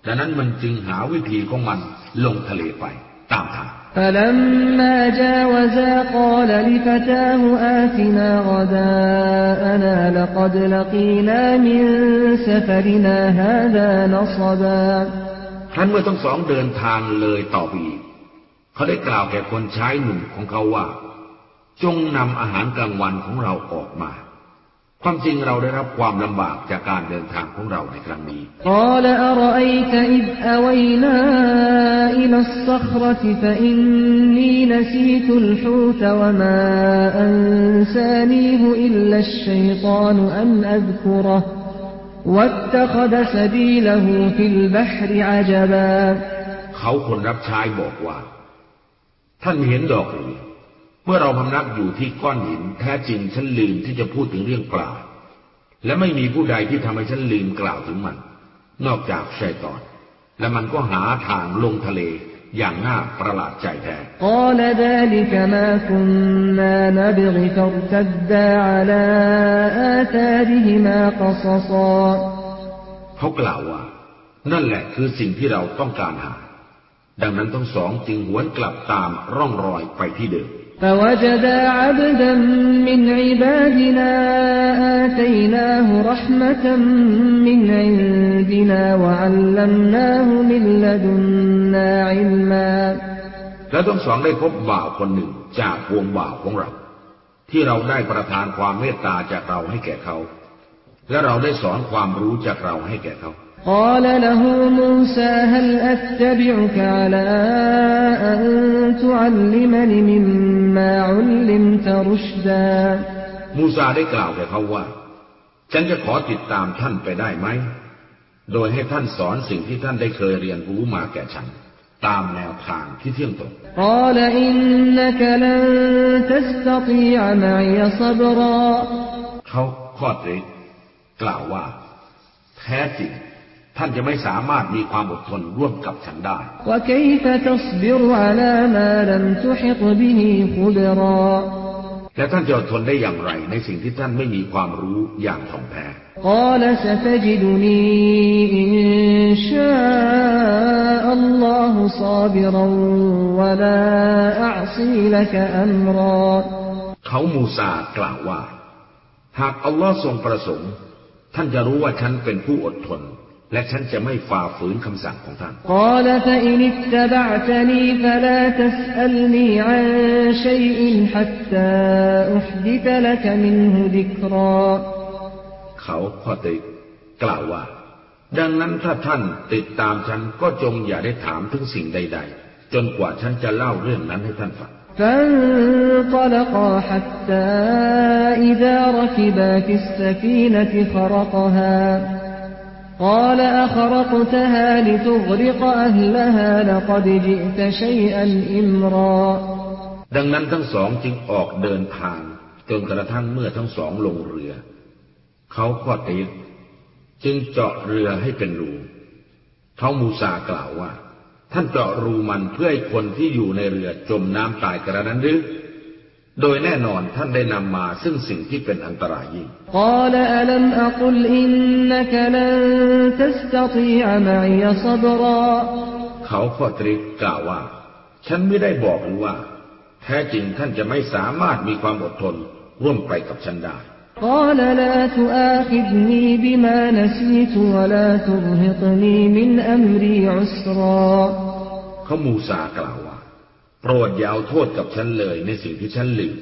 ดังนั้นมันจึงหาวิธีของมันลงทะเลไปตามทาง فلما جاوزا قال لفتاه آتنا غداءنا لقد لقينا من سفرنا هذا نصبا ครั้นเมื่อทั้งสองเดินทางเลยต่อไปอีกเขาได้กล่าวแก่คนใช้หนุ่มของเขาว่า จงนำอาหารกลางวันของเราออกมา ความจริงเราได้รับความลำบากจากการเดินทางของเราในครั้งนี้ قال أرأيت إذ أوينا إلى الصخرة فإني نسيت الحوت وما أنسانيه إلا الشيطان أن أذكره واتخذ سبيله في البحر عجبا เขาคนรับใช้บอกว่า ท่านเห็นดอกหรือ เมื่อเราพำนักอยู่ที่ก้อนหิน แท้จริงฉันลืมที่จะพูดถึงเรื่องกล่าว และไม่มีผู้ใดที่ทำให้ฉันลืมกล่าวถึงมัน นอกจากชายตอน และมันก็หาทางลงทะเลอย่างน่าประหลาดใจแท้เขากล่าวว่า นั่นแหละคือสิ่งที่เราต้องการหา ดังนั้นทั้งสองจึงหวนกลับตามร่องรอยไปที่เดิม فوجدا عبدا من عبادنا آتيناه رحمة من عندنا وعلمناه من لدنا علما และทั้งสองได้พบบ่าวคนหนึ่งจากวงบ่าวของเรา ที่เราได้ประทานความเมตตาจากเราให้แก่เขา และเราได้สอนความรู้จากเราให้แก่เขา قال له موسى هل أتبعك على أن تعلمني مما علمت رشدا มูซาได้กล่าวแก่เขาว่า ฉันจะขอติดตามท่านไปได้ไหม โดยให้ท่านสอนสิ่งที่ท่านได้เคยเรียนรู้มาแก่ฉัน ตามแนวทางที่เที่ยงตรง قال إنك لن تستطيع معي صبرا เขาข้อตรีกล่าวว่า แท้จริง ท่านจะไม่สามารถมีความอดทนร่วมกับฉันได้ และท่านจะอดทนได้อย่างไร ในสิ่งที่ท่านไม่มีความรู้อย่างถ่องแท้เขามูซากล่าวว่า หากอัลลอฮ์ทรงประสงค์ ท่านจะรู้ว่าฉันเป็นผู้อดทน และฉันจะไม่ฝ่าฝืนคำสั่งของท่าน قال فإن اتبعتني فلا تسألني عن شيء حتى أحدث لك منه ذكرا เขาข้อติกล่าวว่า ดังนั้นถ้าท่านติดตามฉันก็จงอย่าได้ถามถึงสิ่งใด ๆ จนกว่าฉันจะเล่าเรื่องนั้นให้ท่านฟัง فانطلقا حتى إذا ركبا في السفينة خرقها قال أخرقتها لتغرق أهلها لقد جئت شيئا إمرا ดังนั้นทั้งสองจึงออกเดินทาง จนกระทั่งเมื่อทั้งสองลงเรือ เขาข้อติจึงเจาะเรือให้เป็นรู เขามูซากล่าวว่า ท่านเจาะรูมันเพื่อให้คนที่อยู่ในเรือจมน้ำตายกระนั้นหรือ โดยแน่นอนท่านได้นำมาซึ่งสิ่งที่เป็นอันตรายยิ่งเขาข้อตริกกล่าวว่า ฉันไม่ได้บอกหรือว่า แท้จริงท่านจะไม่สามารถมีความอดทนร่วมไปกับฉันได้ เขามูซากล่าว ปรดอย่าเอาโทษกับฉันเลยในสิ่งที่ฉันลืม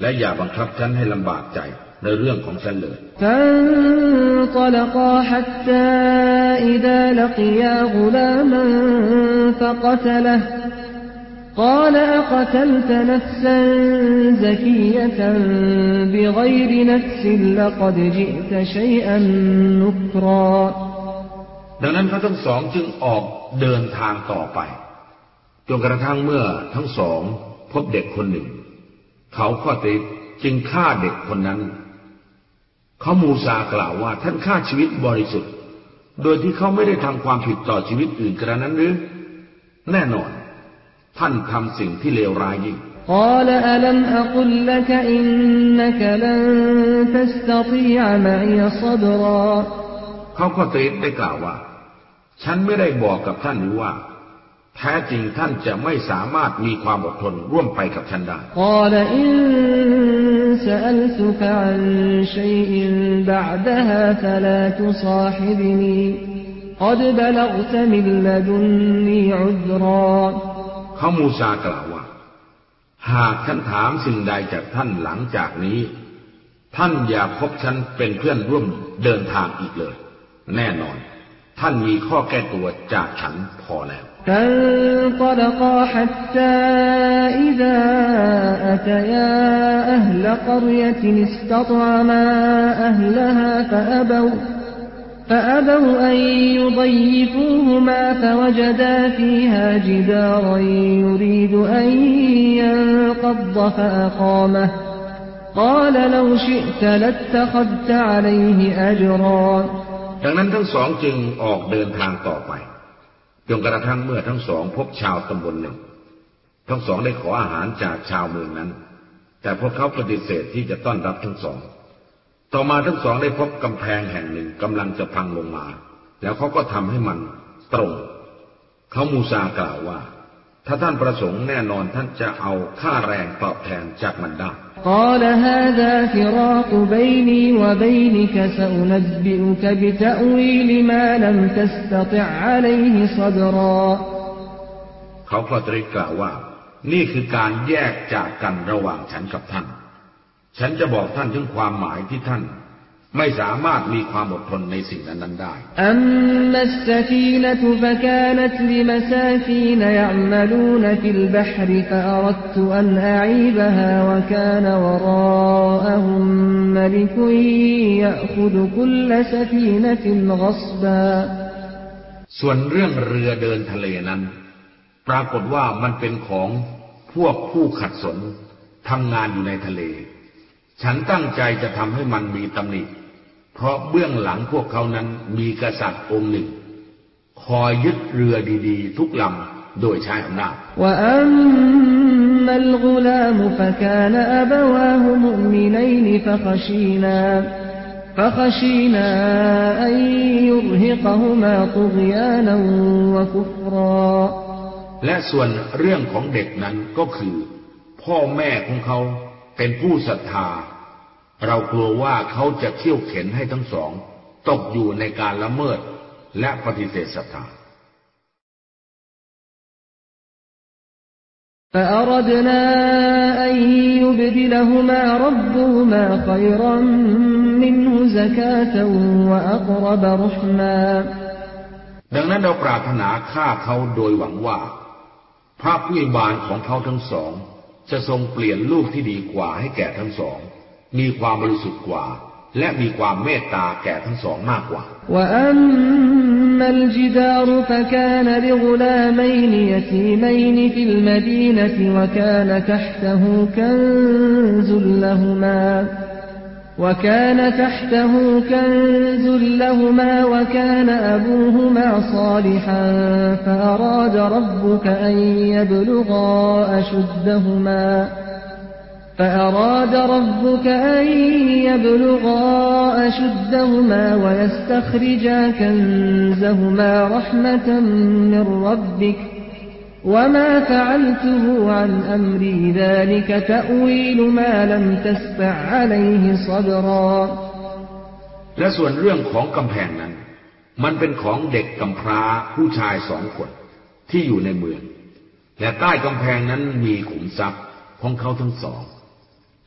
และอย่าบังคับฉันให้ลำบากใจในเรื่องของฉันเลย فانطلقا حتى إذا لقيا غلاما فقتله قال أقتلت نفسا زكية بغير نفس لقد جئت شيئا نكرا ดังนั้นเขาทั้งสองจึงออกเดินทางต่อไป จนกระทั่งเมื่อทั้งสองพบเด็กคนหนึ่ง เขาข้อติจึงฆ่าเด็กคนนั้น เขามูซากล่าวว่าท่านฆ่าชีวิตบริสุทธิ์ โดยที่เขาไม่ได้ทำความผิดต่อชีวิตอื่นกระนั้นหรือ แน่นอน ท่านทำสิ่งที่เลวร้ายยิ่ง قال ألم أقل لك إنك لن تستطيع معي صبرا เขาข้อติได้กล่าวว่า ฉันไม่ได้บอกกับท่านหรือว่า แท้จริงท่านจะไม่สามารถมีความอดทนร่วมไปกับฉันได้กล่าะมูซากล่าวว่า หากฉันถามสิ่งใดจากท่านหลังจากนี้ ท่านอย่าพบฉันเป็นเพื่อนร่วมเดินทางอีกเลย แน่นอน ท่านมีข้อแก้ตัวจากฉันพอแล้ว فانطلقا حتى إذا أتيا أهل قرية استطعما أهلها فأبوا فأبوا أن يضيفوهما فوجدا فيها جدارا يريد أن ينقض فأقامه قال لو شئت لاتخذت عليه أجرا ดังนั้นทั้งสองจึงออกเดินทางต่อไป จนกระทั่งเมื่อทั้งสองพบชาวตำบลหนึ่ง ทั้งสองได้ขออาหารจากชาวเมืองนั้น แต่พวกเขาปฏิเสธที่จะต้อนรับทั้งสอง ต่อมาทั้งสองได้พบกำแพงแห่งหนึ่งกำลังจะพังลงมา แล้วเขาก็ทำให้มันตรง เขามูซากล่าวว่า ถ้าท่านประสงค์แน่นอนท่านจะเอาค่าแรงตอบแทนจากมันได้ قال هذا فراق بيني وبينك سأنبئك بتأويل ما لم تستطع عليه صبرا เขาก็ตรีกล่าวว่า นี่คือการแยกจากกันระหว่างฉันกับท่าน ฉันจะบอกท่านถึงความหมายที่ท่าน ไม่สามารถมีความอดทนในสิ่งนั้นๆได้ أما السفينة فكانت لمساكين يعملون في البحر فأردت أن أعيبها وكان وراءهم ملك يأخذ كل سفينة غصباส่วนเรื่องเรือเดินทะเลนั้น ปรากฏว่ามันเป็นของพวกผู้ขัดสนทำงานอยู่ในทะเล ฉันตั้งใจจะทำให้มันมีตำหนิ เพราะเบื้องหลังพวกเขานั้นมีกษัตริย์องค์หนึ่ง คอยยึดเรือดีๆ ทุกลำโดยใช้อำนาจและส่วนเรื่องของเด็กนั้นก็คือ พ่อแม่ของเขาเป็นผู้ศรัทธา เรากลัวว่าเขาจะเขี่ยวเข็นให้ทั้งสอง ตกอยู่ในการละเมิดและปฏิเสธศรัทธา فأردنا أن يبدلهما ربهما خيرا منه زكاة وأقرب رحما ดังนั้นเราปรารถนาฆ่าเขาโดยหวังว่า พระผู้บานของเขาทั้งสอง จะทรงเปลี่ยนลูกที่ดีกว่าให้แก่ทั้งสอง มีความบริสุทธิ์กว่า และมีความเมตตาแก่ทั้งสองมากกว่า وأما الجدار فكان لغلامين يتيمين في المدينة وكان تحته كنز لهما وكان تحته كنز لهما وكان أبوهما صالحا فأراد ربك أن يبلغا أشدهما فأراد ربك أن يبلغا أشدهما ويستخرجا كنزهما رحمة من ربك وما فعلته عن أمري ذلك تأويل ما لم تستع عليه صبرا และส่วนเรื่องของกำแพงนั้น มันเป็นของเด็กกำพร้าผู้ชายสองคนที่อยู่ในเมือง และใต้กำแพงนั้นมีขุมทรัพย์ของเขาทั้งสอง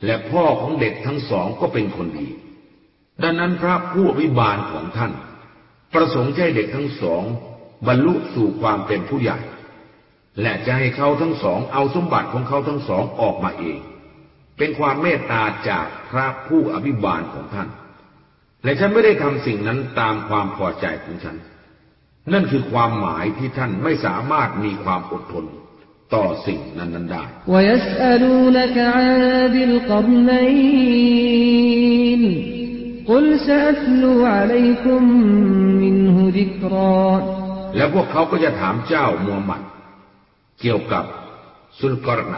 และพ่อของเด็กทั้งสองก็เป็นคนดี ดังนั้นพระผู้อภิบาลของท่าน ประสงค์ให้เด็กทั้งสอง บรรลุสู่ความเป็นผู้ใหญ่ และจะให้เขาทั้งสองเอาสมบัติของเขาทั้งสองออกมาเอง เป็นความเมตตาจากพระผู้อภิบาลของท่าน และฉันไม่ได้ทำสิ่งนั้นตามความพอใจของฉัน นั่นคือความหมายที่ท่านไม่สามารถมีความอดทน ต่อสิ่งนั้นได้และพวกเขาก็จะถามเจ้ามูฮัมหมัด เกี่ยวกับสุลกรไน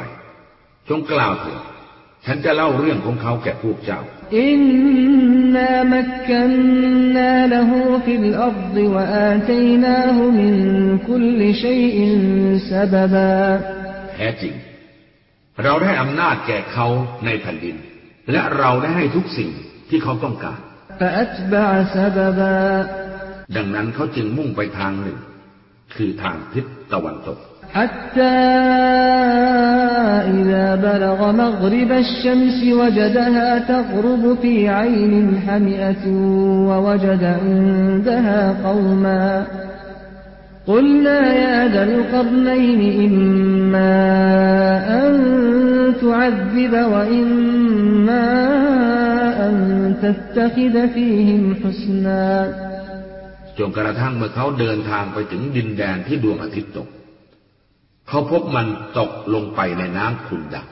จงกล่าวเถิด ฉันจะเล่าเรื่องของเขาแก่พวกเจ้า อินนามักกันนาละหูฟิลอัรดวะอาตัยนาหูมินคุลชัยอินซบบาแท้จริง เราได้อำนาจแก่เขาในแผ่นดิน และเราได้ให้ทุกสิ่งที่เขาต้องการ ดังนั้นเขาจึงมุ่งไปทางหนึ่ง คือทางทิศตะวันตก حتى إذا بلغ مغرب الشمس وجدها تغرب في عين حمئة ووجد عندها قوما قلنا يا ذا القرنين إما أن تعذب وإما أن تتخذ فيهم حسنا จนกระทั่งเมื่อเขาเดินทางไปถึงดินแดนที่ดวงอาทิตย์ตก เขาพบมันตกลงไปในน้ำขุ่นดัก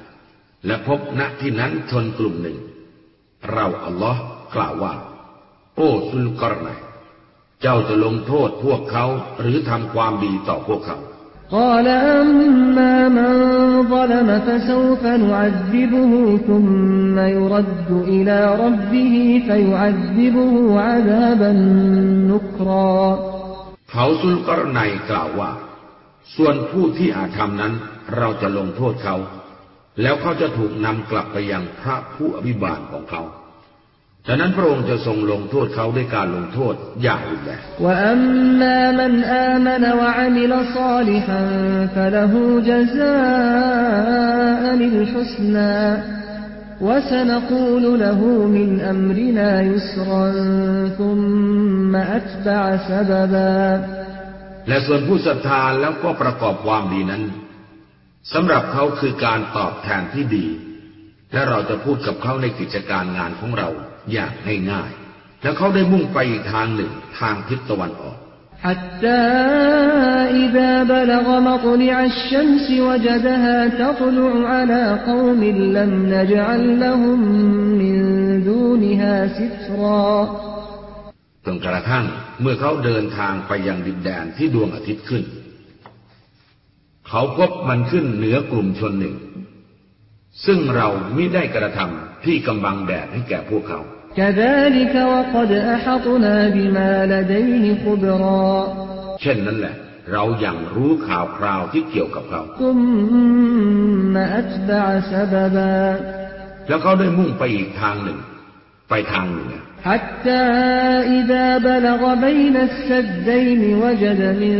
และพบณที่นั้นชนกลุ่มหนึ่ง เราอัลลอฮ์กล่าวว่า โอ้ซุลกรนัยเจ้าจะลงโทษพวกเขาหรือทำความดีต่อพวกเขา قال أما من ظلم فسوف نعذبه ثم يرد إلى ربه فيعذبه عذابا نكرا เขาซุลกรนัยกล่าวว่า ส่วนผู้ที่อาธรรมนั้นเราจะลงโทษเขา แล้วเขาจะถูกนำกลับไปยังพระผู้อภิบาลของเขาดังนั้นพระองค์จะทรงลงโทษเขาด้วยการลงโทษอย่างรุนแรงและ และส่วนผู้ศรัทธาแล้วก็ประกอบความดีนั้นสำหรับเขาคือการตอบแทนที่ดี และเราจะพูดกับเขาในกิจการงานของเราอย่างง่ายๆ แล้วเขาได้มุ่งไปอีกทางหนึ่งทางทิศตะวันออก حتى إذا بلغ مطلع الشمس وجدها تطلع على قوم لم نجعل لهم من دونها سترا จนกระทั่งเมื่อเขาเดินทางไปยังดินแดนที่ดวงอาทิตย์ขึ้น เขาพบมันขึ้นเหนือกลุ่มชนหนึ่ง ซึ่งเราไม่ได้กระทำที่กำบังแดดให้แก่พวกเขา เช่นนั้นแหละ เราอย่างรู้ข่าวคราวที่เกี่ยวกับเขาแล้วเขาได้มุ่งไปอีกทางหนึ่ง ไปทางเหนือ حتى إذا بلغ بين السدين وجد من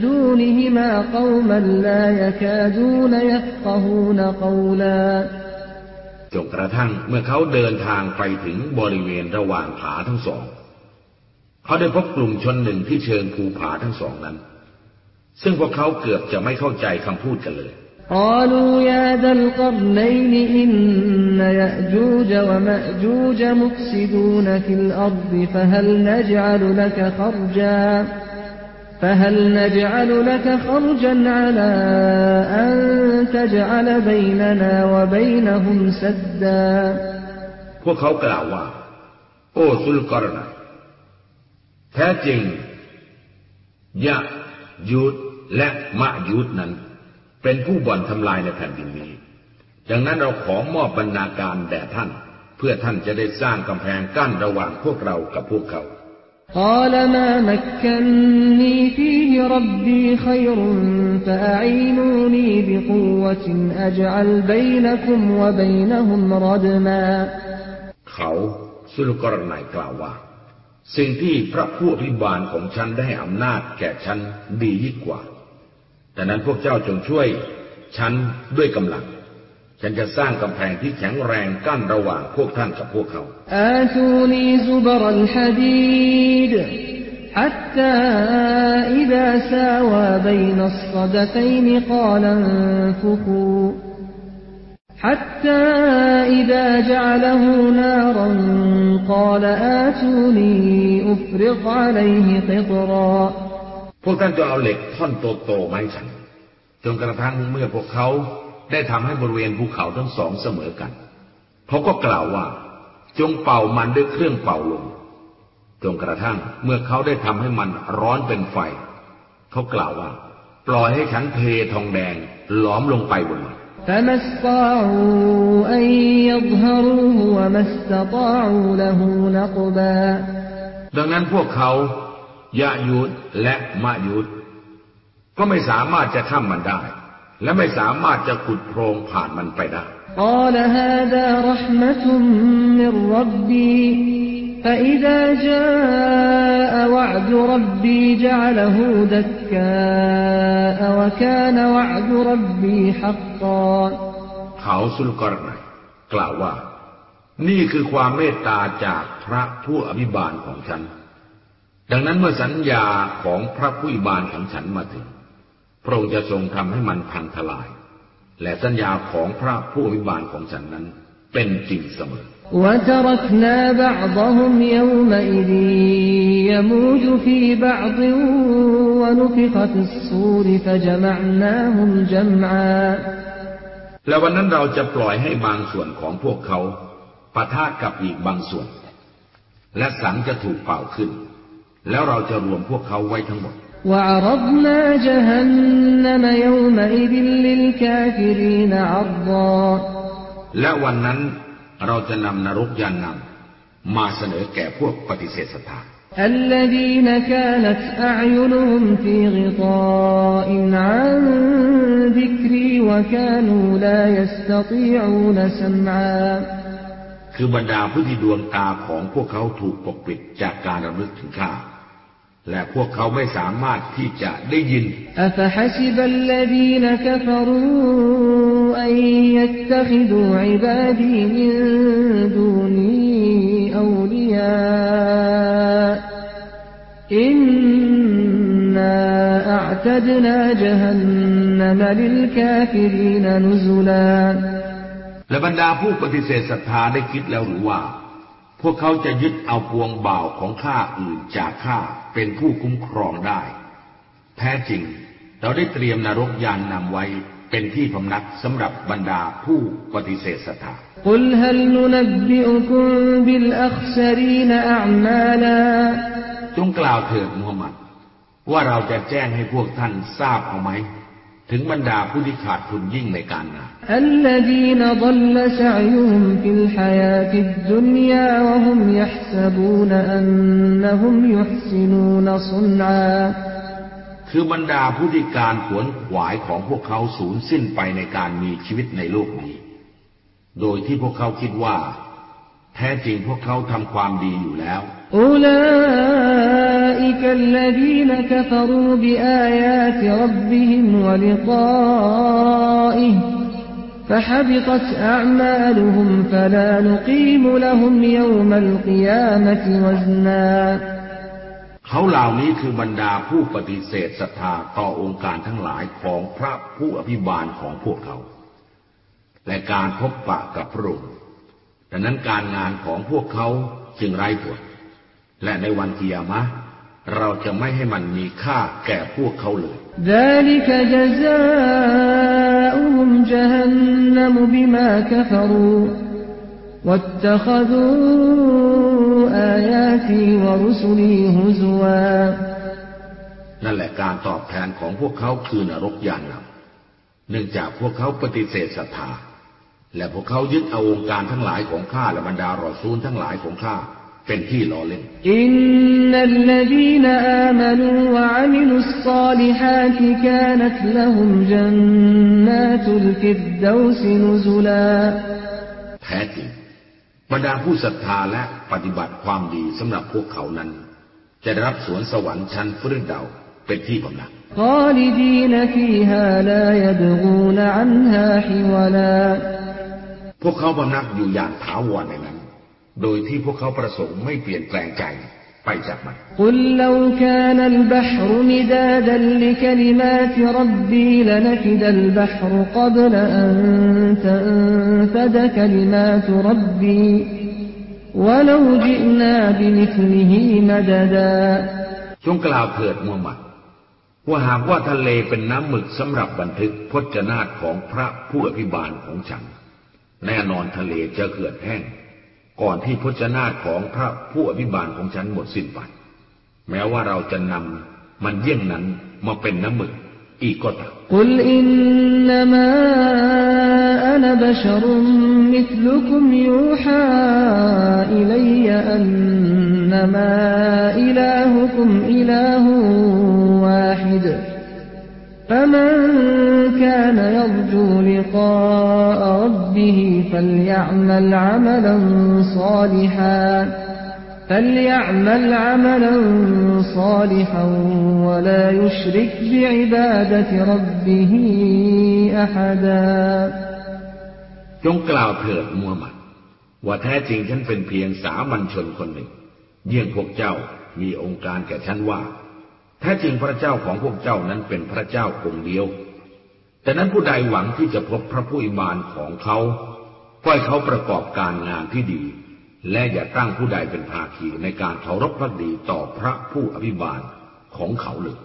دونهما قوما لا يكادون يفقهون قولا จนกระทั่งเมื่อเขาเดินทางไปถึงบริเวณระหว่างผาทั้งสอง เขาได้พบกลุ่มชนหนึ่งที่เชิงภูผาทั้งสองนั้น ซึ่งพวกเขาเกือบจะไม่เข้าใจคำพูดกันเลย قالوا يا ذا القرنين إن يأجوج ومأجوج مفسدون في الأرض فهل نجعل لك خرجا فهل نجعل لك خرجا على أن تجعل بيننا وبينهم سدا พวกเขากล่าวว่า โอ้สุลกรนะแท้จริงยะยูดและมะยูดนั้น เป็นผู้บ่อนทำลายในแผ่นดินนี้ ดังนั้นเราขอมอบบรรณาการแด่ท่าน เพื่อท่านจะได้สร้างกำแพงกั้นระหว่างพวกเรากับพวกเขา قال ما مكني فيه ربي خير فأعينوني بقوة أجعل بينكم وبينهم ردما เขาสุลกรนายกล่าวว่า สิ่งที่พระผู้อภิบาลของฉันได้ให้อำนาจแก่ฉันดียิ่งกว่า ดังนั้นพวกเจ้าจงช่วยฉันด้วยกำลัง ฉันจะสร้างกำแพงที่แข็งแรงกั้นระหว่างพวกท่านกับพวกเขา آتوني زبر الحديد حتى إذا ساوى بين الصدفين قال انفخوا حتى إذا جعله نارا قال آتوني أفرغ عليه قطرا พวกท่านจะเอาเหล็กท่อนโตๆมาให้ฉัน จนกระทั่งเมื่อพวกเขาได้ทำให้บริเวณภูเขาทั้งสองเสมอกัน เขาก็กล่าวว่า จงเป่ามันด้วยเครื่องเป่าลม จนกระทั่งเมื่อเขาได้ทำให้มันร้อนเป็นไฟ เขากล่าวว่า ปล่อยให้ฉันเททองแดงล้อมลงไปบนมันดังนั้นพวกเขา ยะยุดและมะยุดก็ไม่สามารถจะข้ามมันได้ และไม่สามารถจะขุดโพรงผ่านมันไปได้เขาสุลกรนกล่าวว่า นี่คือความเมตตาจากพระผู้อภิบาลของฉัน ดังนั้นเมื่อสัญญาของพระผู้อภิบาลของฉันมาถึง พระองค์จะทรงทำให้มันพังทลาย และสัญญาของพระผู้อภิบาลของฉันนั้นเป็นจริงเสมอ وتركنا بعضهم يومئذ يموج في بعض ونفخ في الصور فجمعناهم جمعا และวันนั้นเราจะปล่อยให้บางส่วนของพวกเขาปะทะกับอีกบางส่วน และสังจะถูกเป่าขึ้น แล้วเราจะรวมพวกเขาไว้ทั้งหมด وعرضنا جهنم يومئذ للكافرين عرضا และวันนั้นเราจะนำนรกยานนำมาเสนอแก่พวกปฏิเสธศรัทธา الذين كانت أعينهم في غطاء عن ذكري وكانوا لا يستطيعون سمعا คือบรรดาผู้ที่ดวงตาของพวกเขาถูกปกปิดจากการระลึกถึงข้า และพวกเขาไม่สามารถที่จะได้ยินأفحسب الذين كفروا أن يتخذوا عبادي من دوني أولياء إنا أعتدنا جهنم للكافرين نزلاและบรรดาผู้ปฏิเสธศรัทธาได้คิดแล้วหรือว่า พวกเขาจะยึดเอาพวงเบาของข้าอื่นจากข้า เป็นผู้คุ้มครองได้ แท้จริง เราได้เตรียมนรกยานนำไว้เป็นที่พำนักสำหรับบรรดาผู้ปฏิเสธศรัทธาจงกล่าวเถิดมูฮัมหมัด ว่าเราจะแจ้งให้พวกท่านทราบเอาไหม ถึงบรรดาผู้ที่ขาดทุนยิ่งในการงานคือบรรดาผู้ที่การขวนขวายของพวกเขาสูญสิ้นไปในการมีชีวิตในโลกนี้ โดยที่พวกเขาคิดว่า แท้จริงพวกเขาทำความดีอยู่แล้ว أولئك الذين كفروا بآيات ربهم ولقائه فحبطت أعمالهم فلا نقيم لهم يوم القيامة وزنا เขาเหล่านี้คือบรรดาผู้ปฏิเสธศรัทธาต่อองค์การทั้งหลายของพระผู้อภิบาลของพวกเขา และการพบปะกับพระองค์ดังนั้นการงานของพวกเขาจึงไร้ผล และในวันกิยามะเราจะไม่ให้มันมีค่าแก่พวกเขาเลย นั่นแหละการตอบแทนของพวกเขาคือนรกยานนำเนื่องจากพวกเขาปฏิเสธศรัทธา และพวกเขายึดเอาโองการทั้งหลายของข้าและบรรดารอซูลทั้งหลายของข้า เป็นที่ล้อเล่นإن الذين آمنوا وعملوا الصالحات كانت لهم جنات الفردوس نزلا แท้จริงบรรดาผู้ศรัทธาและปฏิบัติความดีสำหรับพวกเขานั้น จะรับสวนสวรรค์ชั้นฟิรเดาส์เป็นที่พำนักพวกเขาพำนักอยู่อย่างถาวรในนั้น โดยที่พวกเขาประสงค์ไม่เปลี่ยนแปลงใจไปจากมัน قل لو كان البحر مدادا لكلمات ربي لنفد البحر قبل أن تنفد كلمات ربي ولو جئنا بمثله مددا จงกล่าวเถิดมูฮัมหมัด ว่าหากว่าทะเลเป็นน้ำหมึกสำหรับบันทึกพจนาตของพระผู้อภิบาลของฉัน แน่นอนทะเลจะเกิดแห้ง ก่อนที่พจนาของพระผู้อภิบาลของฉันหมดสิ้นไป แม้ว่าเราจะนำมันเยี่ยงนั้นมาเป็นน้ำมึกอีกก็ตามกลอินนามะอนบชรุมมิลุคุมยูฮาอิลัยอันนามะอิลาฮุคุมอิลาฮุวาฮิด فمن كان يرجو لقاء ربه فليعمل عملا صالحا فليعمل عملا صالحا ولا يشرك بعبادة ربه أحدا จงกล่าวเถิดมูฮัมหมัด ว่าแท้จริงฉันเป็นเพียงสามัญชนคนหนึ่ง เยี่ยงพวกเจ้ามีองค์การแก่ฉันว่า แท้จริงพระเจ้าของพวกเจ้านั้นเป็นพระเจ้าองค์เดียว แต่นั้นผู้ใดหวังที่จะพบพระผู้อิบานของเขาก็ให้เขาประกอบการงานที่ดี และอย่าตั้งผู้ใดเป็นภาคีในการเคารพพระดีต่อพระผู้อภิบาลของเขาเลย